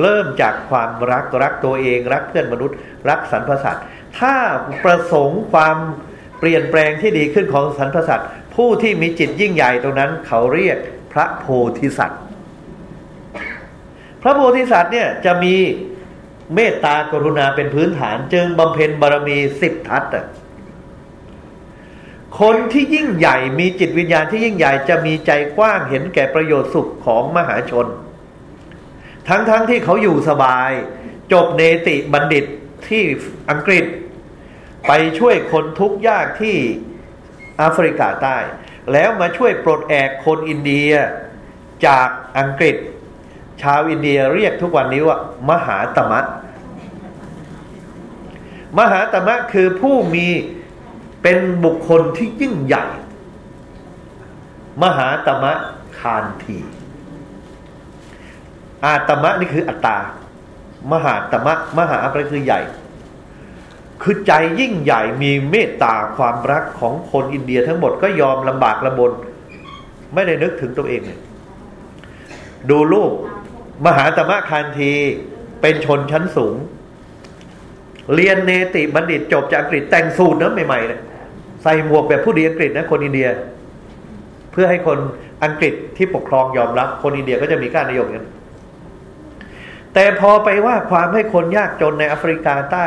เริ่มจากความรักรักตัวเองรักเพื่อนมนุษย์ รักสรรพสัตว์ถ้าประสงค์ความเปลี่ยนแปลงที่ดีขึ้นของสรรพสัตว์ผู้ที่มีจิตยิ่งใหญ่ตรงนั้น เขาเรียกพระโพธิสัตว์ พระโพธิสัตว์เนี่ยจะมีเมตตากรุณาเป็นพื้นฐาน จึงบำเพ็ญบารมีสิบทัศน์คนที่ยิ่งใหญ่มีจิตวิญญาณที่ยิ่งใหญ่จะมีใจกว้างเห็นแก่ประโยชน์สุขของมหาชน ทั้งๆทที่เขาอยู่สบาย จบเนติบัณฑิตที่อังกฤษ ไปช่วยคนทุกข์ยากที่แอฟริกาใต้ แล้วมาช่วยปลดแอกคนอินเดียจากอังกฤษ ชาวอินเดียเรียกทุกวันนี้ว่า มหาตมะ มหาตมะคือผู้มีเป็นบุคคลที่ยิ่งใหญ่ มหาตมะคานที อาตมะนี่คืออัตตา มหาตมะ มหาอะไรคือใหญ่ คือใจยิ่งใหญ่มีเมตตาความรักของคนอินเดียทั้งหมดก็ยอมลำบากลำบน ไม่ได้นึกถึงตัวเองเลยดูลูกมหาตมะคานทีเป็นชนชั้นสูง เรียนเนติบัณฑิตจบจากอังกฤษแต่งสูตรนะใหม่ๆเนี่ยใส่หมวกแบบผู้ดีอังกฤษนะคนอินเดีย เพื่อให้คนอังกฤษที่ปกครองยอมรับ คนอินเดียก็จะมีการนิยมกัน แต่พอไปว่าความให้คนยากจนในแอฟริกาใต้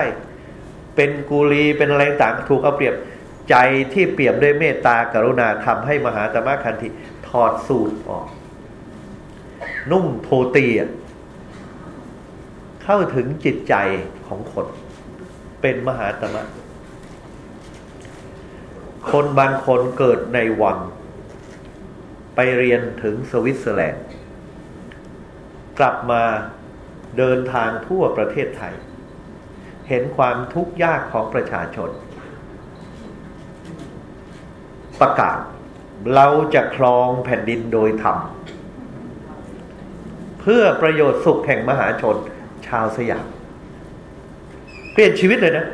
เป็นกูลีเป็นอะไรต่างถูกเอาเปรียบใจที่เปี่ยมด้วยเมตตากรุณาทำให้มหาตมะคันธิถอดสูตรออก นุ่มโทตีเข้าถึงจิตใจของคน เป็นมหาตมะ คนบางคนเกิดในวัง ไปเรียนถึงสวิตเซอร์แลนด์ กลับมา เดินทางทั่วประเทศไทย เห็นความทุกข์ยากของประชาชน ประกาศ เราจะครองแผ่นดินโดยธรรม เพื่อประโยชน์สุขแห่งมหาชนชาวสยาม เปลี่ยนชีวิตเลยนะ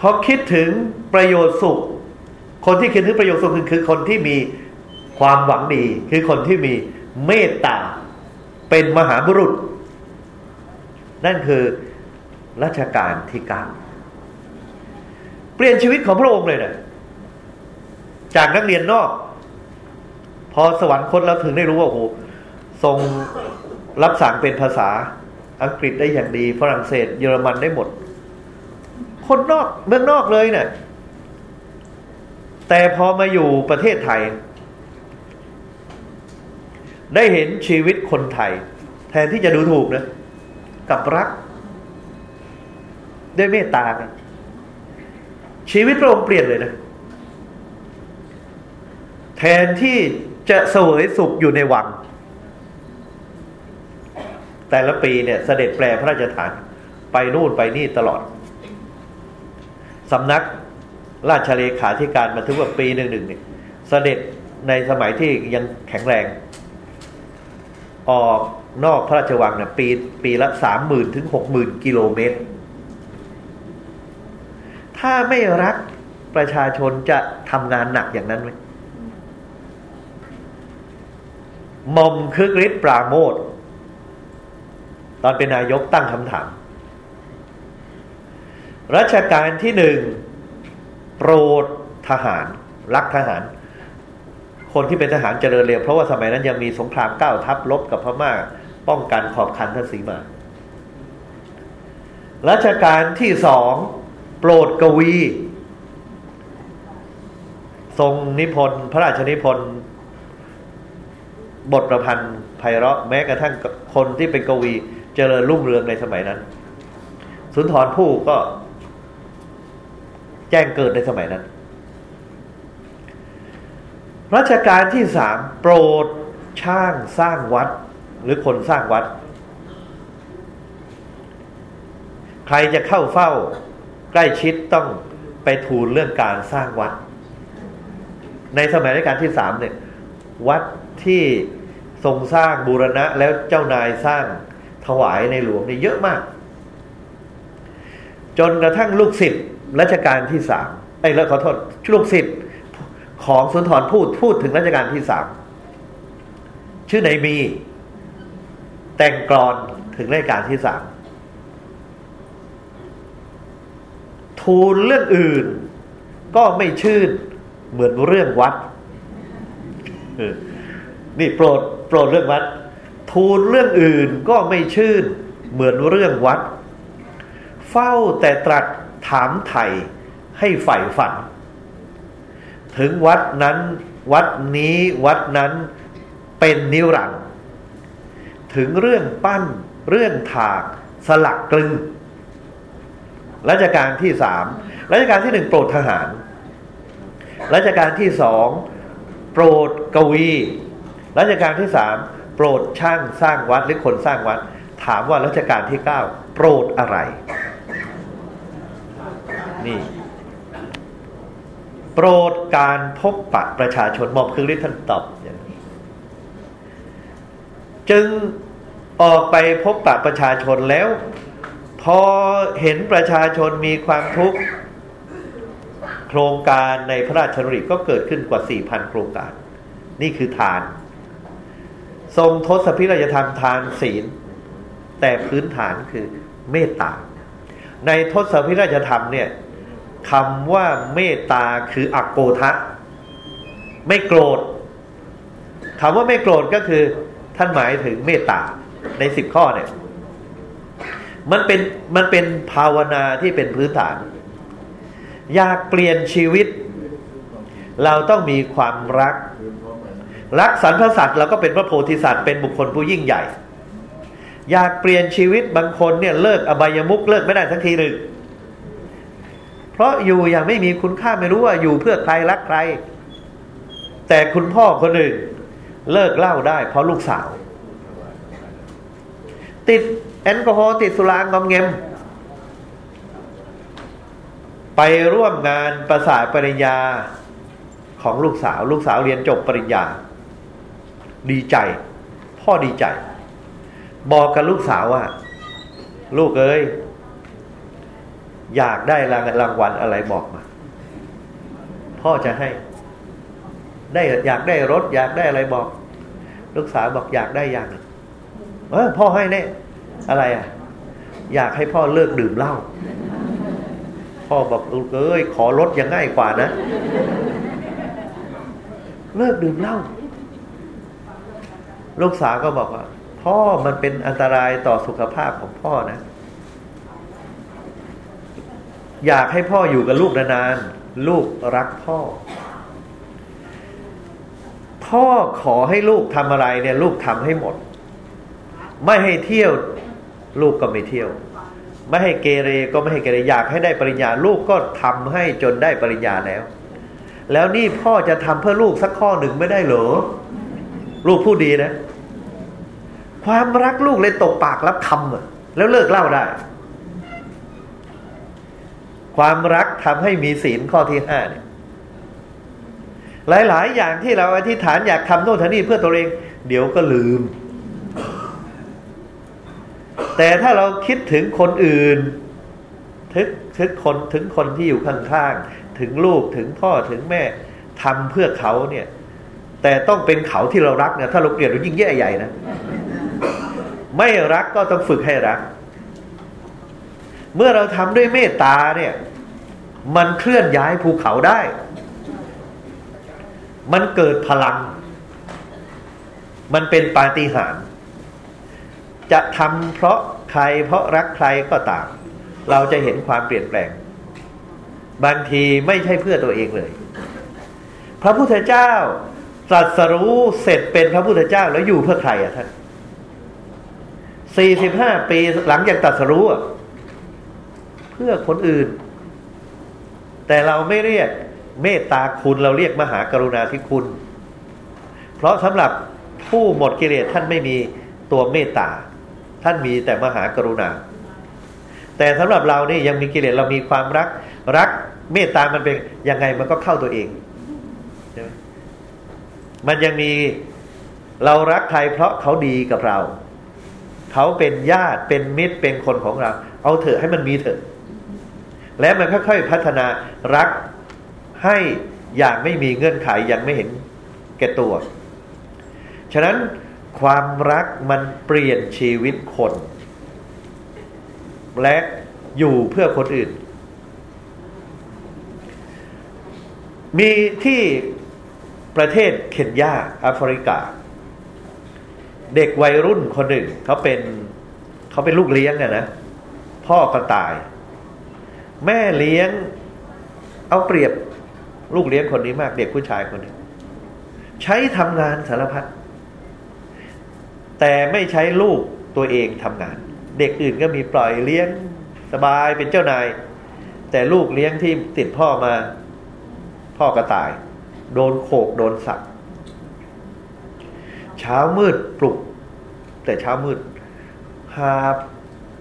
พอคิดถึงประโยชน์สุข คนที่คิดถึงประโยชน์สุขคือคือคนที่มีความหวังดี คือคนที่มีเมตตา เป็นมหาบุรุษ นั่นคือรัชกาลที่เก้าเปลี่ยนชีวิตของพระองค์เลยนะจากนักเรียนนอก พอสวรรคตแล้วถึงได้รู้ว่าโอ้โหทรงรับสั่งเป็นภาษาอังกฤษได้อย่างดี ฝรั่งเศส เยอรมันได้หมด คนนอกเมืองนอกเลยเนะี่ยแต่พอมาอยู่ประเทศไทย ได้เห็นชีวิตคนไทย แทนที่จะดูถูกนะกับรัก ด้วยเมตตากันชีวิตพระองค์เปลี่ยนเลยนะ แทนที่จะเสวยสุขอยู่ในวัง แต่ละปีเนี่ย เสด็จแปลพระราชฐาน ไปนู่นไปนี่ตลอดสำนักราชเลขาธิการมาถึงว่าปีหนึ่งหนึ่งเนี่ย เสด็จในสมัยที่ยังแข็งแรง ออกนอกพระราชวังเนี่ยปีปีละสามหมื่นถึงหกหมื่นกิโลเมตร ถ้าไม่รักประชาชนจะทำงานหนักอย่างนั้นไหมมอมคึกฤทธิ์ปราโมทตอนเป็นนายกตั้งคำถาม รัชกาลที่หนึ่งโปรดทหาร รักทหาร คนที่เป็นทหารเจริญเร็วเพราะว่าสมัยนั้นยังมีสงครามเก้าทัพลบกับพม่า ป้องกันขอบคันทศสีมารัชกาลที่สองโปรดกวี ทรงนิพนธ์พระราชนิพนธ์บทประพันธ์ไพเราะแม้กระทั่งคนที่เป็นกวีเจริญรุ่งเรืองในสมัยนั้น สุนทรภู่ก็แจ้งเกิดในสมัยนั้น รัชกาลที่สามโปรดช่างสร้างวัด หรือคนสร้างวัด ใครจะเข้าเฝ้า ใกล้ชิดต้องไปทูลเรื่องการสร้างวัด ในสมัยรัชกาลที่สามเนี่ย วัดที่ทรงสร้างบูรณะแล้วเจ้านายสร้างถวายในหลวงนี่เยอะมาก จนกระทั่งลูกศิษย์รัชกาลที่สามไอ้แล้วขอโทษลูกศิษย์ ของสุนทรพูดพูดถึงรัชกาลที่สามชื่อในมี แต่งกรอนถึงรัชกาลที่สามทูลเรื่องอื่น ก็ไม่ชื่นเหมือนเรื่องวัดนี่โปรดโปรดเรื่องวัด ทูลเรื่องอื่นก็ไม่ชื่นเหมือนเรื่องวัด เฝ้าแต่ตรัสถามไถ่ให้ใฝ่ฝัน ถึงวัดนั้น วัดนี้วัดนั้นเป็นนิรันดร์ถึงเรื่องปั้น เรื่องถากสลักกลึงรัชกาลที่สามรัชกาลที่หนึ่งโปรดทหาร รัชกาลที่สองโปรดกวี รัชกาลที่สามโปรดช่างสร้างวัดหรือคนสร้างวัด ถามว่ารัชกาลที่เก้าโปรดอะไร นี่ โปรดการพบปะประชาชนมอบคือฤทธิ์ท่านตอบอย่างนี้ จึงออกไปพบปะประชาชนแล้ว พอเห็นประชาชนมีความทุกข์โครงการในพระราชดำริก็เกิดขึ้นกว่าสี่พันโครงการ นี่คือทาน ทรงทศพิรยธรรมทานศีล แต่พื้นฐานคือเมตตาในทศพิรยธรรมเนี่ย คำว่าเมตตาคืออักโกทะไม่โกรธคำว่าไม่โกรธก็คือ ท่านหมายถึงเมตตาในสิบข้อเนี่ย มันเป็นมันเป็นภาวนาที่เป็นพื้นฐาน อยากเปลี่ยนชีวิต เราต้องมีความรัก รักสรรพสัตว์เราก็เป็นพระโพธิสัตว์เป็นบุคคลผู้ยิ่งใหญ่ อยากเปลี่ยนชีวิตบางคนเนี่ยเลิกอบายมุกเลิกไม่ได้ทั้งทีหนึ่ง เพราะอยู่อย่างไม่มีคุณค่าไม่รู้ว่าอยู่เพื่อใครรักใคร แต่คุณพ่อคนหนึ่ง เลิกเล่าได้ เพราะลูกสาว ติดแอลกอฮอล์ติดสุรางอมเงมไปร่วมงานประสาทปริญญาของลูกสาว ลูกสาวเรียนจบปริญญา ดีใจ พ่อดีใจ บอกกับลูกสาวว่า ลูกเอ้ย อยากได้รางรางวัลอะไรบอกมา พ่อจะให้ ได้อยากได้รถ อยากได้อะไรบอก ลูกสาวบอกอยากได้อย่างนึงเออพ่อให้แน่อะไรอะ อยากให้พ่อเลิกดื่มเหล้าพ่อบอกเอ้ยขอลดยังง่ายกว่านะ เลิกดื่มเหล้าลูกสาวก็บอกว่า พ่อมันเป็นอันตรายต่อสุขภาพของพ่อนะ อยากให้พ่ออยู่กับลูกนานๆลูกรักพ่อ พ่อขอให้ลูกทำอะไรเนี่ย ลูกทำให้หมด ไม่ให้เที่ยว ลูกก็ไม่เที่ยว ไม่ให้เกเรก็ไม่ให้เกเรอยากให้ได้ปริญญา ลูกก็ทำให้จนได้ปริญญาแล้ว แล้วนี่พ่อจะทำเพื่อลูกสักข้อหนึ่งไม่ได้เหรอลูกพูดดีนะ ความรักลูกเลยตกปากรับคำแล้วเลิกเล่าได้ ความรักทำให้มีศีลข้อที่ห้าเนี่ยหลาย ๆ อย่างที่เราอธิษฐานอยากทำโน่นทำนี่เพื่อตัวเอง เดี๋ยวก็ลืม แต่ถ้าเราคิดถึงคนอื่นถึงถึงคนถึงคนที่อยู่ข้างๆถึงลูกถึงพ่อถึงแม่ทำเพื่อเขาเนี่ย แต่ต้องเป็นเขาที่เรารักเนี่ยถ้าเราเกลียดเรายิ่งแย่ใหญ่นะ ไม่รักก็ต้องฝึกให้รัก เมื่อเราทำด้วยเมตตาเนี่ย มันเคลื่อนย้ายภูเขาได้ มันเกิดพลัง มันเป็นปาฏิหาริย์จะทำเพราะใครเพราะรักใครก็ตาม เราจะเห็นความเปลี่ยนแปลง บางทีไม่ใช่เพื่อตัวเองเลย พระพุทธเจ้าตรัสรู้เสร็จเป็นพระพุทธเจ้าแล้วอยู่เพื่อใครอะท่านสี่สิบห้าปีหลังจากตรัสรู้อะ พื่อคนอื่น แต่เราไม่เรียกเมตตาคุณเราเรียกมหากรุณาธิคุณ เพราะสำหรับผู้หมดกิเลสท่านไม่มีตัวเมตตา ท่านมีแต่มหากรุณา แต่สำหรับเรานี่ยังมีกิเลสเรามีความรัก รักเมตตามันเป็นยังไงมันก็เข้าตัวเองมันยังมีเรารักใครเพราะเขาดีกับเรา เขาเป็นญาติเป็นมิตรเป็นคนของเรา เอาเถอะให้มันมีเถอะ แล้วมันค่อยๆพัฒนารักให้อย่างไม่มีเงื่อนไขยังไม่เห็นแก่ตัว ฉะนั้นความรักมันเปลี่ยนชีวิตคน และอยู่เพื่อคนอื่น มีที่ประเทศเคนยาแอฟริกา เด็กวัยรุ่นคนหนึ่งเขาเป็นเขาเป็นลูกเลี้ยงอะนะ พ่อก็ตาย แม่เลี้ยง เอาเปรียบลูกเลี้ยงคนนี้มาก เด็กผู้ชายคนนี้ ใช้ทำงานสารพัดแต่ไม่ใช้ลูกตัวเองทำงาน เด็กอื่นก็มีปล่อยเลี้ยงสบายเป็นเจ้านาย แต่ลูกเลี้ยงที่ติดพ่อมา พ่อก็ตาย โดนโขกโดนสับเช้ามืดปลุก แต่เช้ามืดหา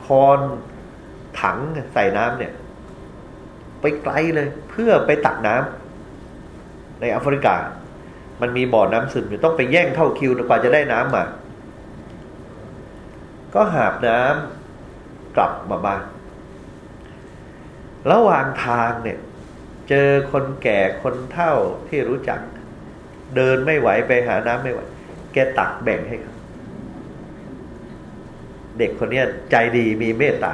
คอนถังใส่น้ำเนี่ย ไปไกลเลย เพื่อไปตักน้ำในแอฟริกา มันมีบ่อน้ำซึมอยู่ต้องไปแย่งเข้าคิวกว่าจะได้น้ำมา ก็หาบน้ำกลับมาบ้านระหว่างทางเนี่ย เจอคนแก่คนเฒ่าที่รู้จัก เดินไม่ไหวไปหาน้ำไม่ไหว แกตักแบ่งให้เขาเด็กคนเนี้ยใจดีมีเมตตา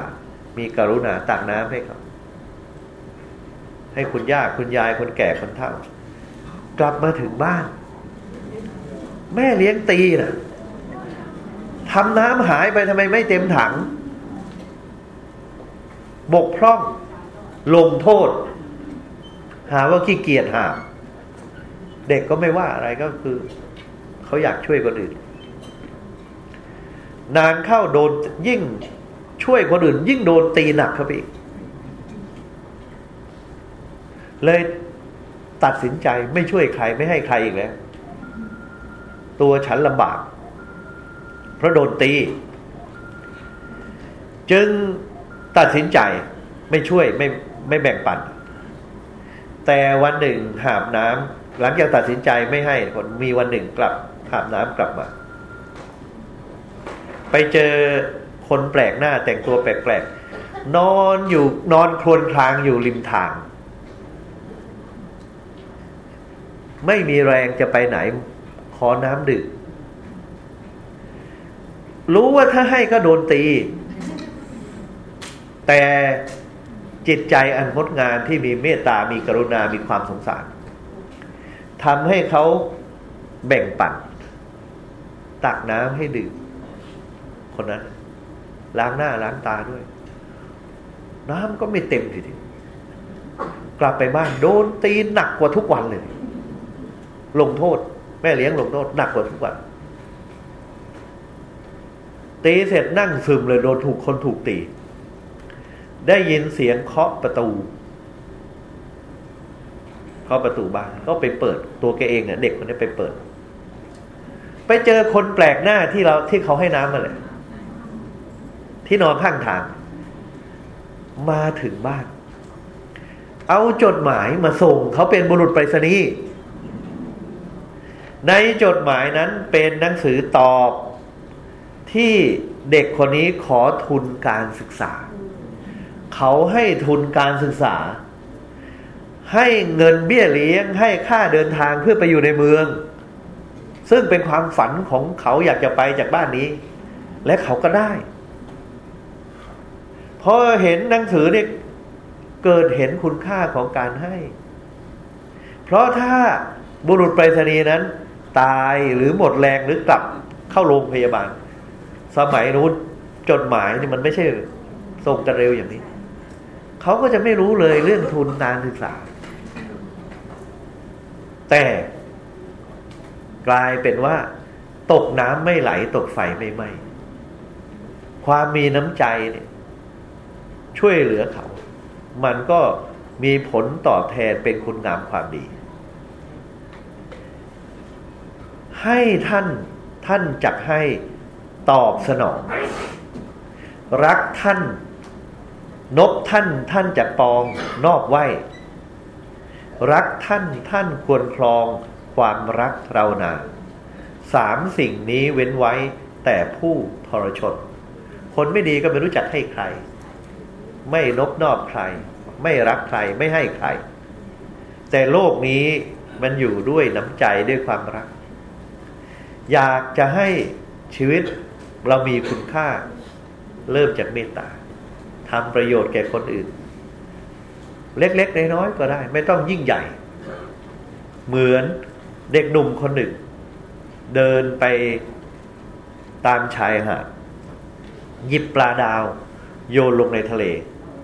มีกรุณาตักน้ำให้เขา ให้คุณย่าคุณยายคนแก่คนเฒ่า กลับมาถึงบ้าน แม่เลี้ยงตีนะ่ะทำน้ำหายไปทำไมไม่เต็มถัง บกพร่อง ลงโทษ หาว่าขี้เกียจหาเด็กก็ไม่ว่าอะไรก็คือ เขาอยากช่วยคนอื่น นานเข้าโดนยิ่งช่วยคนอื่น ยิ่งโดนตีหนักเข้าไปอีก เลยตัดสินใจไม่ช่วยใครไม่ให้ใครอีกแล้ว ตัวฉันลำบาก เพราะโดนตี จึงตัดสินใจไม่ช่วยไม่ไม่แบ่งปัน แต่วันหนึ่งหาบน้ำหลังจากตัดสินใจไม่ให้คนมีวันหนึ่งกลับหาบน้ำกลับมา ไปเจอคนแปลกหน้าแต่งตัวแปลกๆนอนอยู่นอนครวญครางอยู่ริมทาง ไม่มีแรงจะไปไหน ขอน้ำดื่มรู้ว่าถ้าให้ก็โดนตี แต่จิตใจอันงดงามที่มีเมตตา มีกรุณา มีความสงสารทำให้เขาแบ่งปัน ตักน้ำให้ดื่ม คนนั้น ล้างหน้าล้างตาด้วย น้ำก็ไม่เต็มทีเดียวกลับไปบ้านโดนตีหนักกว่าทุกวันเลย ลงโทษ แม่เลี้ยงลงโทษหนักกว่าทุกวันตีเสร็จนั่งซึมเลยโดนถูกคนถูกตี ได้ยินเสียงเคาะประตูเคาะประตูบ้านก็ไปเปิดตัวแกเองเนี่ยเด็กคนนี้ไปเปิด ไปเจอคนแปลกหน้าที่เราที่เขาให้น้ำมาเลยที่นอนข้างทาง มาถึงบ้าน เอาจดหมายมาส่ง เขาเป็นบุรุษไปรษณีย์ ในจดหมายนั้นเป็นหนังสือตอบที่เด็กคนนี้ขอทุนการศึกษา เขาให้ทุนการศึกษา ให้เงินเบี้ยเลี้ยงให้ค่าเดินทางเพื่อไปอยู่ในเมือง ซึ่งเป็นความฝันของเขาอยากจะไปจากบ้านนี้ และเขาก็ได้พอเห็นหนังสือเนี่ยเกิดเห็นคุณค่าของการให้ เพราะถ้าบุรุษไปรษณีย์นั้น ตายหรือหมดแรงหรือกลับเข้าโรงพยาบาล สมัยนู้นจดหมายนี่มันไม่ใช่ส่งกันเร็วอย่างนี้ เขาก็จะไม่รู้เลยเรื่องทุนการศึกษา แต่กลายเป็นว่า ตกน้ำไม่ไหลตกไฟไม่ไหมความมีน้ำใจเนี่ย ช่วยเหลือเขา มันก็มีผลตอบแทนเป็นคุณงามความดี ให้ท่านท่านจักให้ตอบสนอง รักท่าน นบท่านท่านจะปองนอกไหวรักท่านท่านควรครองความรักเรานาสามสิ่งนี้เว้นไว้แต่ผู้ทรชน คนไม่ดีก็ไม่รู้จักให้ใคร ไม่นบนอบใคร ไม่รักใครไม่ให้ใคร แต่โลกนี้มันอยู่ด้วยน้ำใจด้วยความรัก อยากจะให้ชีวิตเรามีคุณค่า เริ่มจากเมตตาทำประโยชน์แก่คนอื่น เล็กๆน้อยๆก็ได้ ไม่ต้องยิ่งใหญ่ เหมือนเด็กหนุ่มคนหนึ่ง เดินไปตามชายหาดหยิบปลาดาว โยนลงในทะเล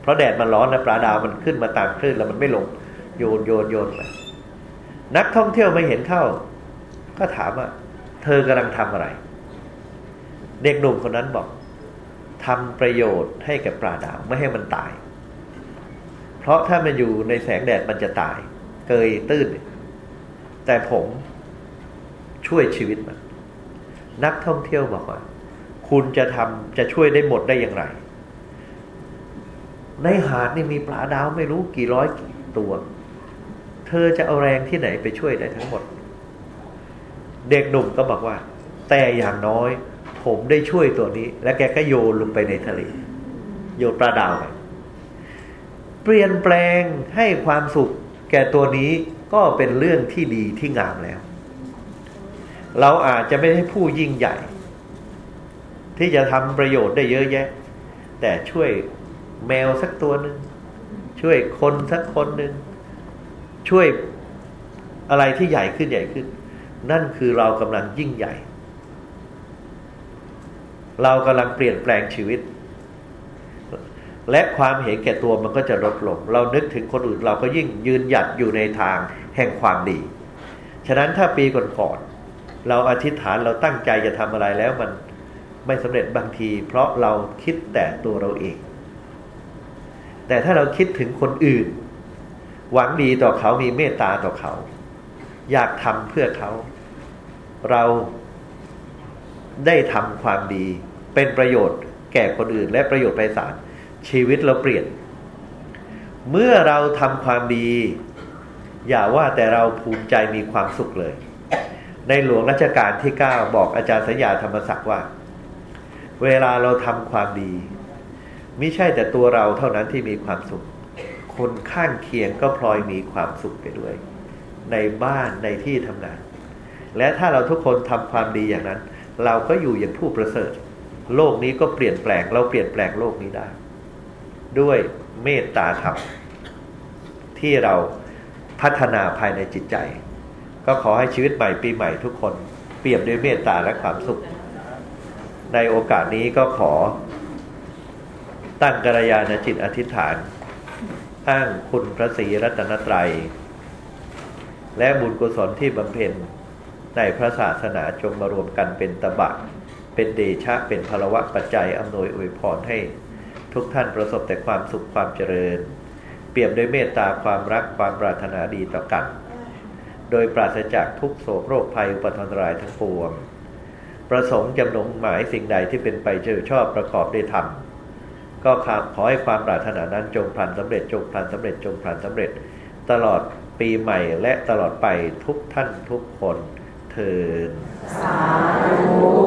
เพราะแดดมันร้อนนะปลาดาวมันขึ้นมาตามคลื่นแล้วมันไม่ลง โยนโยนโยนไปนักท่องเที่ยวไม่เห็นเข้า ก็ถามว่า เธอกำลังทำอะไร เด็กหนุ่มคนนั้นบอกทำประโยชน์ให้กับปลาดาวไม่ให้มันตาย เพราะถ้ามันอยู่ในแสงแดดมันจะตาย เกยตื้น แต่ผมช่วยชีวิตมัน นักท่องเที่ยวบอกว่า คุณจะทำจะช่วยได้หมดได้อย่างไร ในหาดนี่มีปลาดาวไม่รู้กี่ร้อยกี่ตัว เธอจะเอาแรงที่ไหนไปช่วยได้ทั้งหมด เด็กหนุ่มก็บอกว่า แต่อย่างน้อย ผมได้ช่วยตัวนี้ และแกก็โยนลงไปในทะเลโยนปลาดาวไปเปลี่ยนแปลงให้ความสุข แก่ตัวนี้ก็เป็นเรื่องที่ดีที่งามแล้ว เราอาจจะไม่ใช่ผู้ยิ่งใหญ่ ที่จะทำประโยชน์ได้เยอะแยะ แต่ช่วยแมวสักตัวหนึ่งช่วยคนสักคนหนึ่งช่วยอะไรที่ใหญ่ขึ้นใหญ่ขึ้น นั่นคือเรากำลังยิ่งใหญ่ เรากำลังเปลี่ยนแปลงชีวิต และความเห็นแก่ตัวมันก็จะลดลง เรานึกถึงคนอื่นเราก็ยิ่งยืนหยัดอยู่ในทางแห่งความดี ฉะนั้นถ้าปีก่อนๆเราอธิษฐานเราตั้งใจจะทำอะไรแล้วมันไม่สำเร็จบางที เพราะเราคิดแต่ตัวเราเอง แต่ถ้าเราคิดถึงคนอื่น หวังดีต่อเขามีเมตตาต่อเขา อยากทำเพื่อเขา เราได้ทำความดี เป็นประโยชน์แก่คนอื่น และประโยชน์ไปสารชีวิตเราเปลี่ยน เมื่อเราทำความดี อย่าว่าแต่เราภูมิใจมีความสุขเลย ในหลวงรัชกาลที่เก้าบอกอาจารย์สัญญาธรรมศักดิ์ว่า เวลาเราทำความดีไม่ใช่แต่ตัวเราเท่านั้นที่มีความสุข คนข้างเคียงก็พลอยมีความสุขไปด้วย ในบ้านในที่ทำงาน และถ้าเราทุกคนทำความดีอย่างนั้น เราก็อยู่อย่างผู้ประเสริฐ โลกนี้ก็เปลี่ยนแปลง เราเปลี่ยนแปลงโลกนี้ได้ ด้วยเมตตาธรรมที่เราพัฒนาภายในจิตใจ ก็ขอให้ชีวิตใหม่ปีใหม่ทุกคน เปี่ยมด้วยเมตตาและความสุข ในโอกาสนี้ก็ขอ ตั้งกัลยาณจิตอธิษฐานอ้างคุณพระศรีรัตนตรัย และบุญกุศลที่บำเพ็ญ ในพระศาสนาจงมารวมกันเป็นตบะ เป็นเดชะเป็นพลวะปัจจัยอำนวยอวยพรให้ทุกท่านประสบแต่ความสุขความเจริญ เปี่ยมด้วยเมตตาความรักความปรารถนาดีต่อกัน โดยปราศจากทุกโศกโรคภัยอุปทานรายทั้งปวง ประสงค์จำนงหมายสิ่งใดที่เป็นไปเจอชอบประกอบได้ทำก็ขอให้ความปรารถนานั้นจงพันสำเร็จจงพันสำเร็จจงพันสำเร็จ ตลอดปีใหม่และตลอดไปทุกท่านทุกคน เทินสาธุ